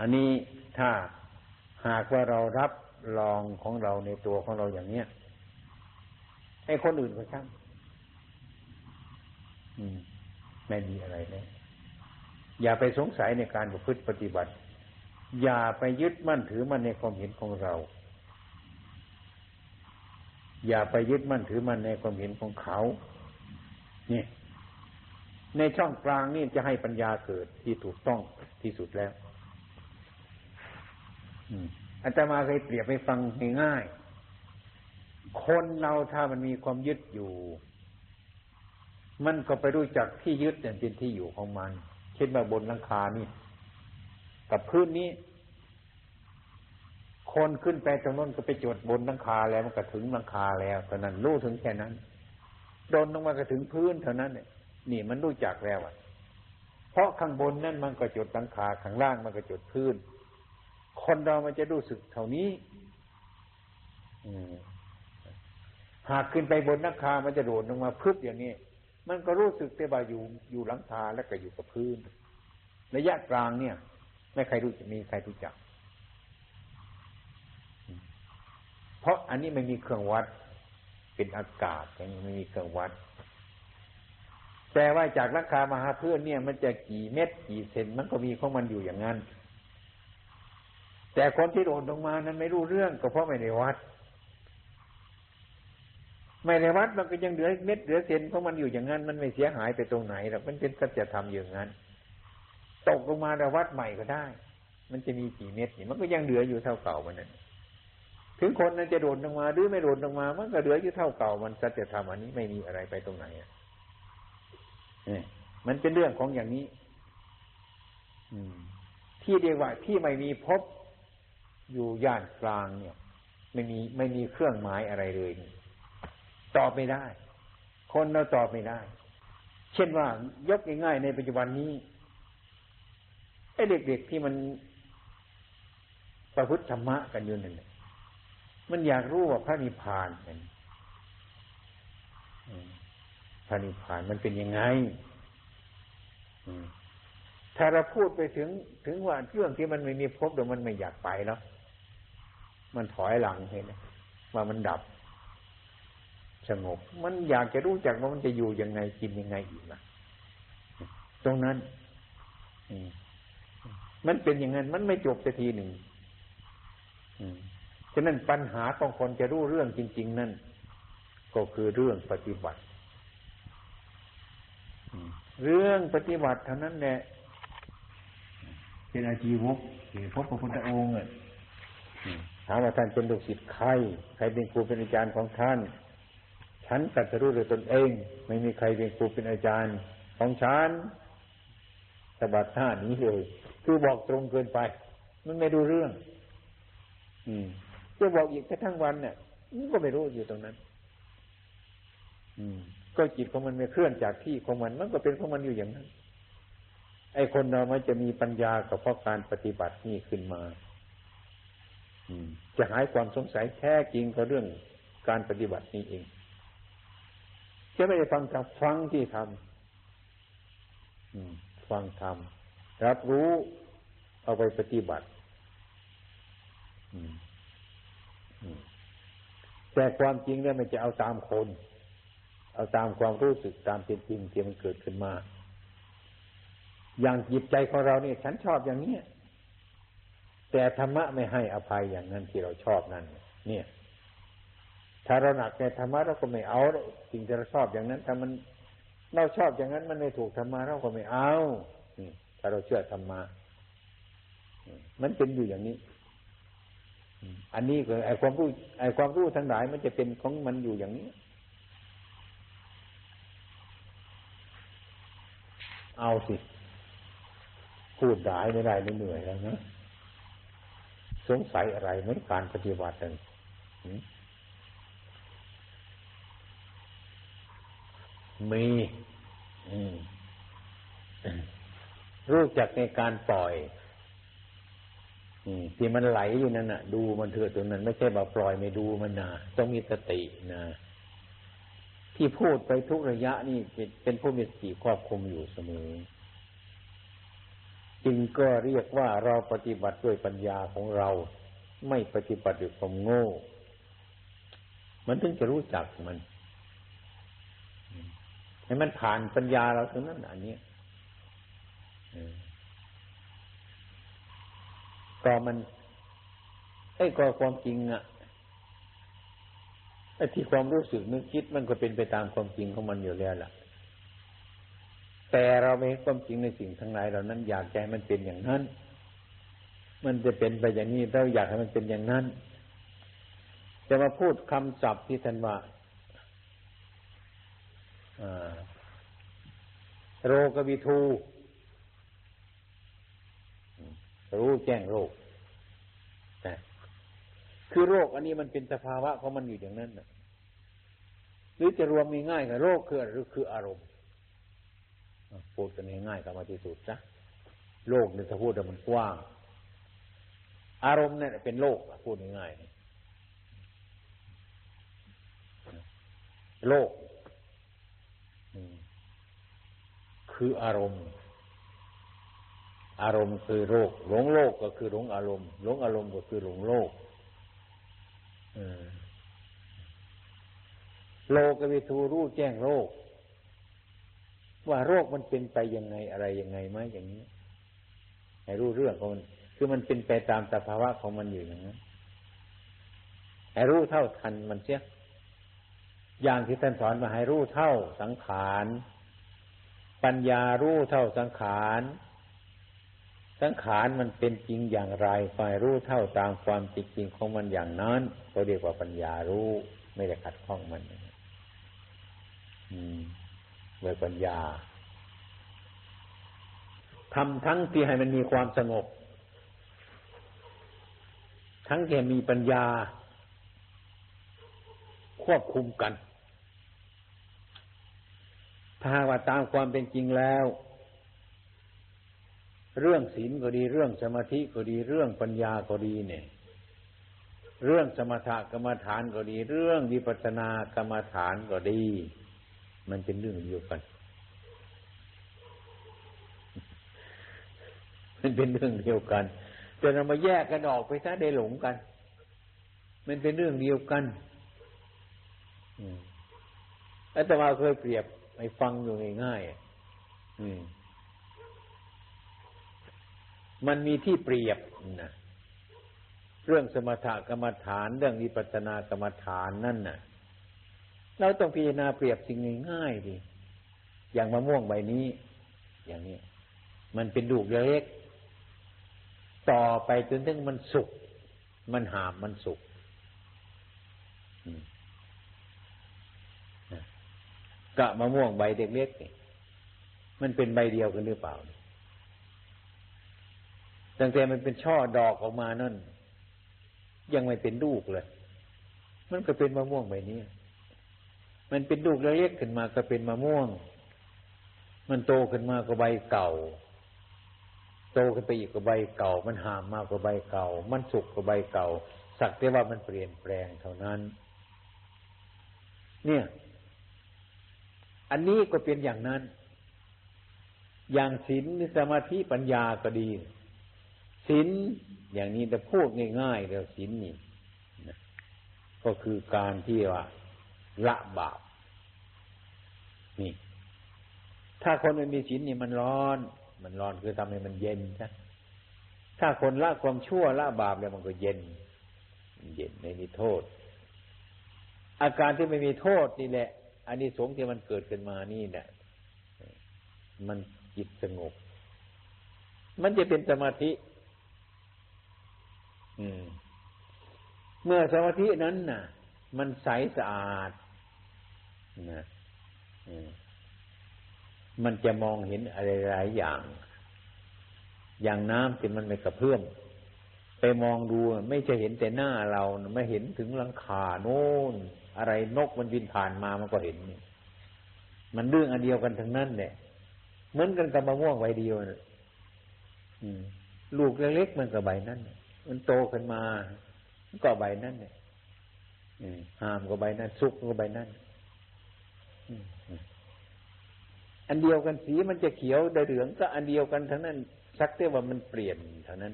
อันนี้ถ้าหากว่าเรารับรองของเราในตัวของเราอย่างเนี้ยให้คนอื่นก็ช่างอืมไม่มีอะไรเลยอย่าไปสงสัยในการประพฤติปฏิบัติ อย่าไปยึดมั่นถือมั่นในความเห็นของเรา อย่าไปยึดมั่นถือมั่นในความเห็นของเขานี่ในช่องกลางนี่จะให้ปัญญาเกิดที่ถูกต้องที่สุดแล้ว อาจารย์มาเคยเปรียบให้ฟังง่ายๆคนเราถ้ามันมีความยึดอยู่ มันก็ไปรู้จักที่ยึดเนี่ยเป็นที่อยู่ของมัน เช่นว่าบนหลังคานี่ กับพื้นนี้ คนขึ้นไปตรงนั้นก็ไปจดบนหลังคาแล้วมันก็ถึงหลังคาแล้วเท่านั้นรู้ถึงแค่นั้นโดนลงมาก็ถึงพื้นเท่านั้นเนี่ยนี่มันรู้จักแล้วอะเพราะข้างบนนั่นมันก็จดหลังคาข้างล่างมันก็จดพื้น คนเรามันจะรู้สึกเท่านี้หากขึ้นไปบนหลังคามันจะโดดลงมาพึบอย่างนี้ มันก็รู้สึกแต่ว่าอยู่อยู่หลังคาแล้วก็อยู่กับพื้นระยะกลางเนี่ย ไม่ใครรู้จะมีใครรู้จัก เพราะอันนี้ไม่มีเครื่องวัด เป็นอากาศอย่างนี้ไม่มีเครื่องวัด แต่ว่าจากราคามาหาเพื่อนเนี่ย มันจะกี่เม็ดกี่เซนมันก็มีของมันอยู่อย่างนั้น แต่คนที่โดนลงมานั้นไม่รู้เรื่องก็เพราะไม่ได้วัด ไม่ได้วัดมันก็ยังเหลือเม็ดเหลือเซนของมันอยู่อย่างนั้นมันไม่เสียหายไปตรงไหนหรอกมันเป็นสัจธรรมอย่างนั้น ตกลงมาแล้ววัดใหม่ก็ได้ มันจะมีกี่เม็ดนี่มันก็ยังเหลืออยู่เท่าเก่ามันนั่นถึงคนนั้นจะโดดลงมาหรือไม่โดดลงมา มันก็เหลืออยู่เท่าเก่ามันสัจธรรมอันนี้ไม่มีอะไรไปตรงไหนอะนี่มันเป็นเรื่องของอย่างนี้ อืม ที่เรียกว่าที่ไม่มีพบ อยู่ย่านกลางเนี่ย ไม่มีไม่มีเครื่องหมายอะไรเลยตอบไม่ได้ คนเราตอบไม่ได้ เช่นว่ายกง่ายๆในปัจจุบันนี้ไอ้เด็กๆที่มันประพฤติธรรมะกันอยู่นั่นมันอยากรู้ว่าพระนิพพานเป็นพระนิพพานมันเป็นยังไงถ้าเราพูดไปถึงถึงว่าเรื่องที่มันไม่มีพบเดี๋ยวมันไม่อยากไปแล้ว มันถอยหลังเห็นไหมว่ามันดับ สงบ มันอยากจะรู้จักว่ามันจะอยู่ยังไงกินยังไงอีกนะตรงนั้นมันเป็นอย่างนั้น มันไม่จบสักทีหนึ่งฉะนั้นปัญหาของคนจะรู้เรื่องจริง ๆ นั่น ก็คือเรื่องปฏิบัติเรื่องปฏิบัติเท่านั้นแหละเป็นอาชีวกพบพระพุทธองค์ ถามว่าท่านเป็นลูกศิษย์ใคร ใครเป็นครูเป็นอาจารย์ของท่าน ฉันตัดรู้ด้วยตนเอง ไม่มีใครเป็นครูเป็นอาจารย์ของฉันสบัดท่านี้เลยคือบอกตรงเกินไป มันไม่ดูเรื่อง อืมจะบอกอีกแค่ทั้งวันเนี่ยมันก็ไม่รู้อยู่ตรงนั้น อืม ก็จิตของมันไม่เคลื่อนจากที่ของมัน มันก็เป็นของมันอยู่อย่างนั้น ไอ้คนเรามันจะมีปัญญากับเพราะการปฏิบัตินี่ขึ้นมา จะหายความสงสัยแท้จริงกับเรื่องการปฏิบัตินี้เองจะไม่ได้ฟังจากฟังที่ทำฟังทำรับรู้เอาไปปฏิบัติแต่ความจริงเนี่ยมันจะเอาตามคน เอาตามความรู้สึกตามเป็นจริงที่มันเกิดขึ้นมา อย่างจิตใจของเราเนี่ย ฉันชอบอย่างนี้ แต่ธรรมะไม่ให้อภัยอย่างนั้นที่เราชอบนั่นเนี่ย ถ้าเราหนักในธรรมะเราก็ไม่เอาสิ่งที่เราชอบอย่างนั้นถ้ามันเราชอบอย่างนั้นมันไม่ถูกธรรมะเราก็ไม่เอาถ้าเราเชื่อธรรมะมันเป็นอยู่อย่างนี้อันนี้ก็ไอความรู้ไอความรู้ทั้งหลายมันจะเป็นของมันอยู่อย่างนี้ เอาสิ พูดได้ไม่ได้ไม่เหนื่อยแล้วนะ สงสัยอะไรไหมการปฏิบัตินั้นมีรู้จักในการปล่อยที่มันไหลอยู่นั่นน่ะ ดูมันเถื่อตรงนั้น ไม่ใช่แบบปล่อยไม่ดูมันนะต้องมีสตินะที่พูดไปทุกระยะนี่เป็นผู้มีสติครอบคุมอยู่เสมอ จึงก็เรียกว่าเราปฏิบัติด้วยปัญญาของเรา ไม่ปฏิบัติด้วยความโง่ มันถึงจะรู้จักมันให้มันผ่านปัญญาเราตรงนั้นอันนี้ก็มันไอ้ก็ความจริงอะไอ้ที่ความรู้สึกนึกคิดมันก็เป็นไปตามความจริงของมันอยู่แล้วล่ะ แต่เราไม่เห็นความจริงในสิ่งทั้งหลายเหล่านั้นอยากให้มันเป็นอย่างนั้น มันจะเป็นไปอย่างนี้เราอยากให้มันเป็นอย่างนั้น จะมาพูดคำศัพท์ที่ท่านว่าโรกวิทู รู้แจ้งโรคแต่คือโรคอันนี้มันเป็นสภาวะของมันอยู่อย่างนั้นหรือจะรวมง่ายๆกับโรคคือคืออารมณ์ พูดกันง่ายๆกับมาที่สุดนะโลกเนี่ยถ้าพูดแต่มันกว้าง อารมณ์เนี่ยเป็นโลกพูดง่ายๆโลกคืออารมณ์ อารมณ์คือโลกหลงโลกก็คือหลงอารมณ์หลงอารมณ์ก็คือหลงโลกโลกวิทูรู้แจ้งโลก ว่าโรคมันเป็นไปยังไงอะไรยังไงไหมอย่างนี้ให้รู้เรื่องของมันคือมันเป็นไปตามสภาวะของมันอยู่อย่างนั้นให้รู้เท่าทันมันเสียอย่างที่ท่านสอนมาให้รู้เท่าสังขาร ปัญญารู้เท่าสังขาร สังขารมันเป็นจริงอย่างไรฝ่ายรู้เท่าตามความจริงของมันอย่างนั้นเขาเรียกว่าปัญญารู้ไม่ได้ขัดข้องมันอืม ด้วยปัญญาทำทั้งที่ให้มันมีความสงบ ทั้งแก่มีปัญญา ควบคุมกัน ถ้าว่าตามความเป็นจริงแล้ว เรื่องศีลก็ดีเรื่องสมาธิก็ดีเรื่องปัญญาก็ดีเนี่ย เรื่องสมถกรรมฐานก็ดี เรื่องวิปัสสนากรรมฐานก็ดี มันเป็นเรื่องเดียวกัน มันเป็นเรื่องเดียวกันแต่เรามาแยกกันออกไปซะได้หลงกัน มันเป็นเรื่องเดียวกันอาตมาเคยเปรียบให้ฟังอยู่ง่ายๆมันมีที่เปรียบนะเรื่องสมถกรรมฐาน เรื่องวิปัสสนากรรมฐานนั่นน่ะ เราต้องพิจารณาเปรียบสิ่งง่ายๆดิอย่างมะม่วงใบนี้ อย่างนี้ มันเป็นดูกเล็ก ต่อไปจนถึงมันสุกมันหามมันสุกกะมะม่วงใบเล็กๆมันเป็นใบเดียวกันหรือเปล่าตั้งแต่มันเป็นช่อดอกออกมานั่น ยังไม่เป็นลูกเลย มันก็เป็นมะม่วงใบนี้ มันเป็นลูกเล็กขึ้นมาก็เป็นมะม่วง มันโตขึ้นมาก็ใบเก่า โตขึ้นไปอีกกว่าใบเก่า มันหามมากกว่าใบเก่า มันสุกกว่าใบเก่า สักแต่ว่ามันเปลี่ยนแปลงเท่านั้น เนี่ย อันนี้ก็เป็นอย่างนั้น อย่างศีลสมาธิปัญญาก็ดีศีลอย่างนี้แต่พูดง่ายๆเดียวศีลนี่ก็คือการที่ว่า ละบาปนี่ ถ้าคนไม่มีศีลนี่มันร้อน มันร้อนคือทำให้มันเย็นใช่ถ้าคนละความชั่วละบาปแล้วมันก็เย็น เย็นไม่มีโทษ อาการที่ไม่มีโทษนี่แหละอันนี้สงที่มันเกิดขึ้นมานี่เนี่ยมันจิตสงบ มันจะเป็นสมาธิ อืม เมื่อสมาธินั้นน่ะ มันใสสะอาดนะมันจะมองเห็นอะไรหลายอย่าง อย่างน้ำที่มันไม่กระเพื่อมไปมองดูไม่จะเห็นแต่หน้าเราไม่เห็นถึงหลังคาโน่นอะไรนกมันบินผ่านมามันก็เห็นมันเรื่องอันเดียวกันทั้งนั้นเนี่ยเหมือนกันกับมะม่วงใบเดียวนะลูกเล็กๆมันกับใบนั้น มันโตขึ้นมาก็ใบนั้นเนี่ย ห้ามก็ใบนั้นสุกก็ใบนั้นอันเดียวกันสีมันจะเขียวได้เหลืองก็อันเดียวกันทั้งนั้นสักแต่ว่ามันเปลี่ยนเท่านั้น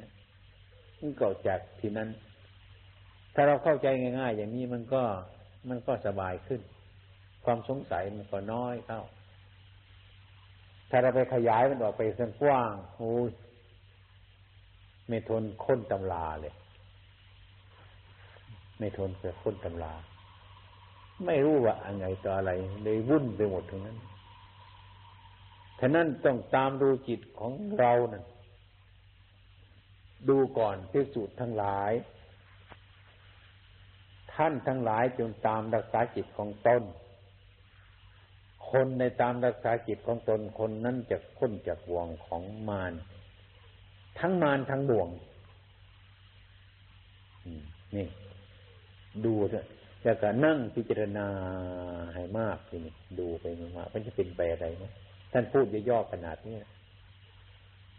มันก็จากที่นั้น ถ้าเราเข้าใจง่าย ๆ อย่างนี้มันก็มันก็สบายขึ้น ความสงสัยมันก็น้อยเข้า ถ้าเราไปขยายมันออกไปเส้นกว้างโอ้ยไม่ทนค้นตำราเลย ไม่ทนเกิดค้นตำราไม่รู้ว่าอะไรต่ออะไรเลยวุ่นไปหมดทั้งนั้นฉะนั้นต้องตามดูจิตของเรานั่นดูก่อนพิสูจน์ทั้งหลาย ท่านทั้งหลายจงตามรักษาจิตของตนคนในตามรักษาจิตของตนคนนั้นจะพ้นจากบ่วงของมารทั้งมารทั้งบ่วงนี่ ดูเถอะแล้วก็นั่งพิจารณาให้มากทีนี้ดูไปมากมันจะเป็นไปอะไรไหมท่านพูดย่อๆขนาดนี้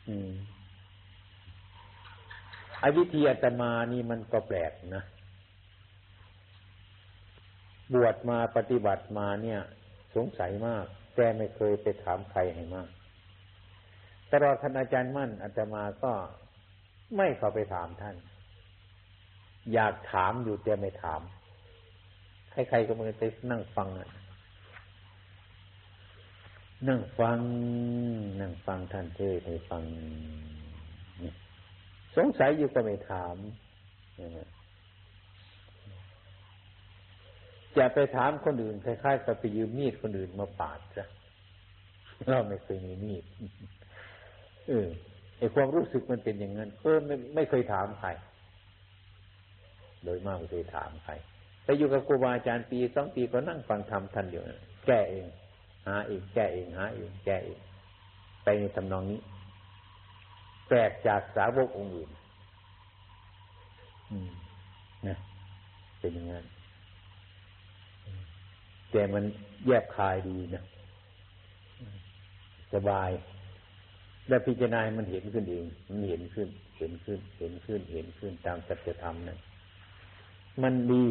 อืมอวิธีอาตมานี่มันก็แปลกนะ บวชมาปฏิบัติมาเนี่ย สงสัยมาก แต่ไม่เคยไปถามใครให้มากตลอดท่านอาจารย์มั่นอาตมาก็ไม่เข้าไปถามท่าน อยากถามอยู่แต่ไม่ถาม ใครๆก็มือไปนั่งฟังนั่งฟัง นั่งฟังท่านเทศให้ฟัง สงสัยอยู่ก็ไม่ถามจะไปถามคนอื่นคล้ายๆกับไปยืมมีดคนอื่นมาปาดซะเราไม่เคยมีมีดเออไอความรู้สึกมันเป็นอย่างนั้นเออไม่ไม่เคยถามใคร โดยมากไม่เคยถามใครไปอยู่กับครูบาอาจารย์ปีสองปีก็นั่งฟังธรรมท่านอยู่แก้เอง หาเองแก้เองหาเองแก้เองไปในทำนองนี้แปลกจากสาวกองค์อื่นนะเป็นอย่างนั้นแต่มันแยบคายดีนะสบาย แล้วพิจารณามันเห็นขึ้นเอง มันเห็นขึ้น เห็นขึ้น เห็นขึ้น เห็นขึ้นตามสัจธรรมนั้น มันดี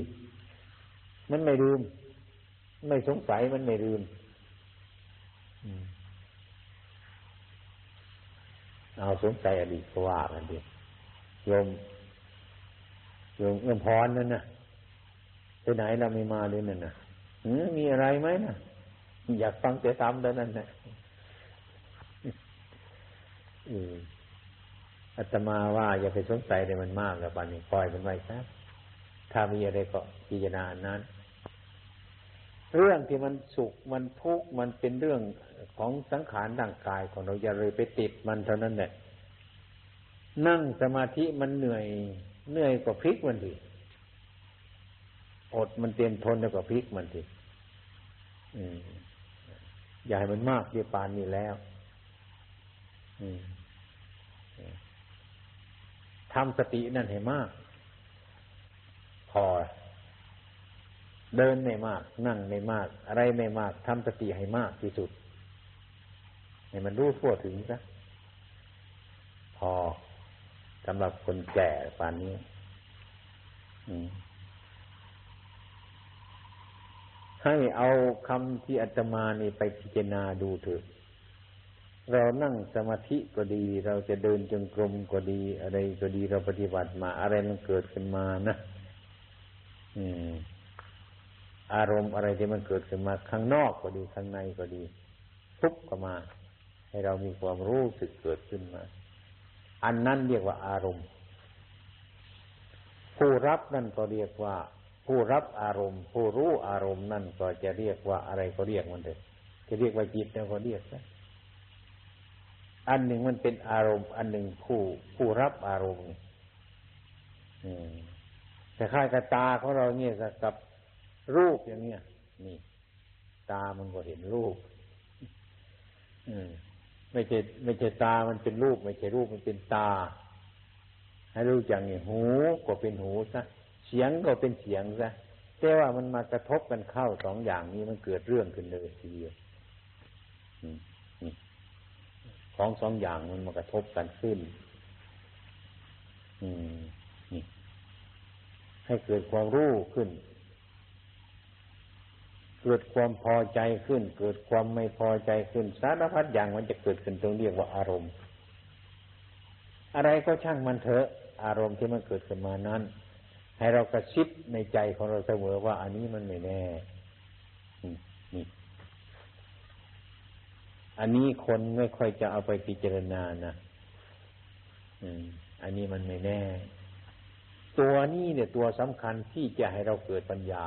มันไม่ลืม ไม่สงสัยมันไม่ลืมเอาสงสัยอดีตก็ว่ากันดิโยมโยมเอื้อมพรนั่นนะไปไหนเราไม่มาเลยนั่นนะมีอะไรไหมนะอยากฟังแต่ซ้ำแต่นั้นนะอาตมาว่าอย่าไปสงสัยเลยมันมากแล้วปานนี้ปล่อยมันไว้ซะ ถ้ามีอะไรก็พิจารณานั้น เรื่องที่มันสุขมันทุกข์มันเป็นเรื่องของสังขารร่างกายของเราอย่าเลยไปติดมันเท่านั้นแหละนั่งสมาธิมันเหนื่อยเหนื่อยกว่าพลิกมันทีอดมันเตรียมทนแล้วก็พลิกมันทีอย่าให้มันมากเดียปานนี้แล้วทำสตินั่นให้มาก อ เดินไม่มาก นั่งไม่มาก อะไรไม่มากทำสติให้มากที่สุดให้มันรู้ทั่วถึงซะพอสำหรับคนแก่ป่านนี้ให้เอาคำที่อาตมานี่ไปพิจารณาดูเถอะเรานั่งสมาธิก็ดี เราจะเดินจงกรมก็ดี อะไรก็ดีเราปฏิบัติมา อะไรมันเกิดขึ้นมานะ อารมณ์อะไรที่มันเกิดขึ้นมาข้างนอกก็ดีข้างในก็ดีทุบก็มา ให้เรามีความรู้สึกเกิดขึ้นมา อันนั้นเรียกว่าอารมณ์ ผู้รับนั่นก็เรียกว่า ผู้รับอารมณ์ ผู้รู้อารมณ์นั่นก็จะเรียกว่าอะไรก็เรียกมันเลยจะเรียกว่าจิตแล้วก็เรียกนะอันหนึ่งมันเป็นอารมณ์ อันหนึ่งผู้ผู้รับอารมณ์อืม แต่ค่ายกับตาของเราเนี่ยกับรูปอย่างเนี้ยนี่ตามันก็เห็นรูป อืมไม่ใช่ไม่ใช่ตามันเป็นรูป ไม่ใช่รูปมันเป็นตา ให้รู้จังนี่หูก็เป็นหูซะเสียงก็เป็นเสียงซะแต่ว่ามันมากระทบกันเข้าสองอย่างนี้มันเกิดเรื่องขึ้นเลยทีเดียวของสองอย่างมันมากระทบกันขึ้น อืม ให้เกิดความรู้ขึ้น เกิดความพอใจขึ้น เกิดความไม่พอใจขึ้น สารพัดอย่างมันจะเกิดขึ้นตรงเรียกว่าอารมณ์ อะไรก็ช่างมันเถอะ อารมณ์ที่มันเกิดขึ้นมานั้น ให้เรากระชิดในใจของเราเสมอว่าอันนี้มันไม่แน่นี่อันนี้คนไม่ค่อยจะเอาไปพิจารณานะ อืม อันนี้มันไม่แน่ ตัวนี้เนี่ยตัวสำคัญที่จะให้เราเกิดปัญญา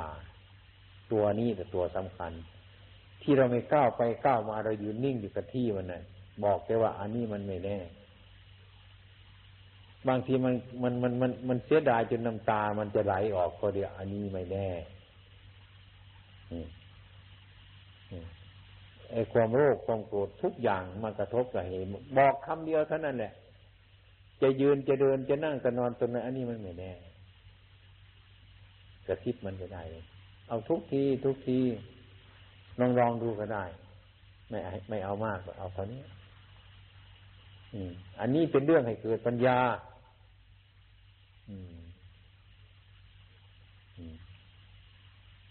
ตัวนี้แต่ตัวสำคัญ ที่เราไม่ก้าวไปก้าวมาเราอยู่นิ่งอยู่กับที่มันนะ่ะบอกแค่ว่าอันนี้มันไม่แน่ บางทีมันมันมันมันมันเสียดายจนน้ำตา มันจะไหลออกก็เดียวอันนี้ไม่แน่ไอ้ความโลภความโกรธทุกอย่างมากระทบกับเหตุบอกคำเดียวเท่านั้นแหละ จะยืนจะเดินจะนั่งจะนอนตรงนั้นอันนี้มันไม่แน่กระทิบมันจะได้ เอาทุกทีทุกทีลองลองดูก็ได้ ไม่ไม่เอามากเอาเท่านี้อันนี้เป็นเรื่องให้เกิดปัญญาอืม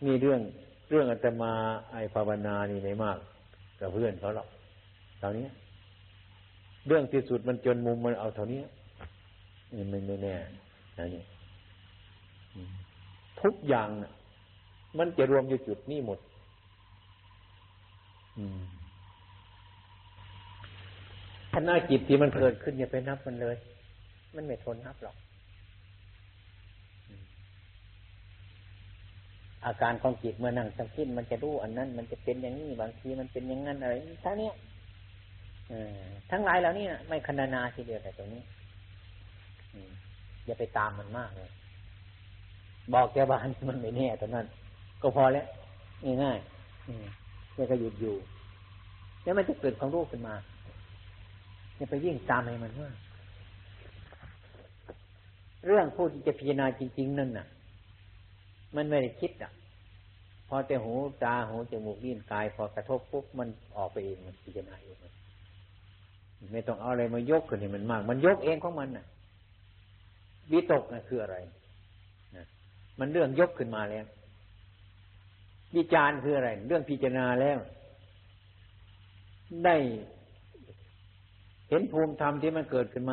นี่เรื่องเรื่องอาตมาไอภาวนานี่ไม่มากกับเพื่อนเขาหรอกเท่านี้เรื่องที่สุดมันจนมุมมันเอาเท่านี้ นี่ไม่แน่นะนี่ทุกอย่างมันจะรวมอยู่จุดนี้หมดถ้าหน้าจิตที่มันเกิดขึ้นอย่าไปนับมันเลย มันไม่ทนนับหรอก อาการของจิตเมื่อนั่งสมาธิมันจะรู้อันนั้น มันจะเป็นอย่างนี้บางทีมันเป็นอย่างนั้นอะไรทั้งนี้ทั้งหลายเหล่านี้ไม่คณนาทีเดียวแต่ตรงนี้ อย่าไปตามมันมากเลย บอกแกบ้านมันไม่แน่ตอนนั้น ก็พอแล้วง่ายๆแล้วก็หยุดอยู่ แล้วมันจะเกิดความรู้ขึ้นมาอย่าไปยิ่งตามให้มันว่าเรื่องผู้ที่จะพิจารณาจริง ๆ นั่นน่ะ มันไม่ได้คิดอะ พอแต่หูตาหูจมูกลิ้นกาย พอกระทบปุ๊บมันออกไปเองมันพิจารณาเองไม่ต้องเอาอะไรมายกขึ้นให้มันมาก มันยกเองของมันน่ะ วิตกนะคืออะไรนะมันเรื่องยกขึ้นมาแล้ว วิจารคืออะไร เรื่องพิจารณาแล้ว ได้เห็นภูมิธรรมที่มันเกิดขึ้นมา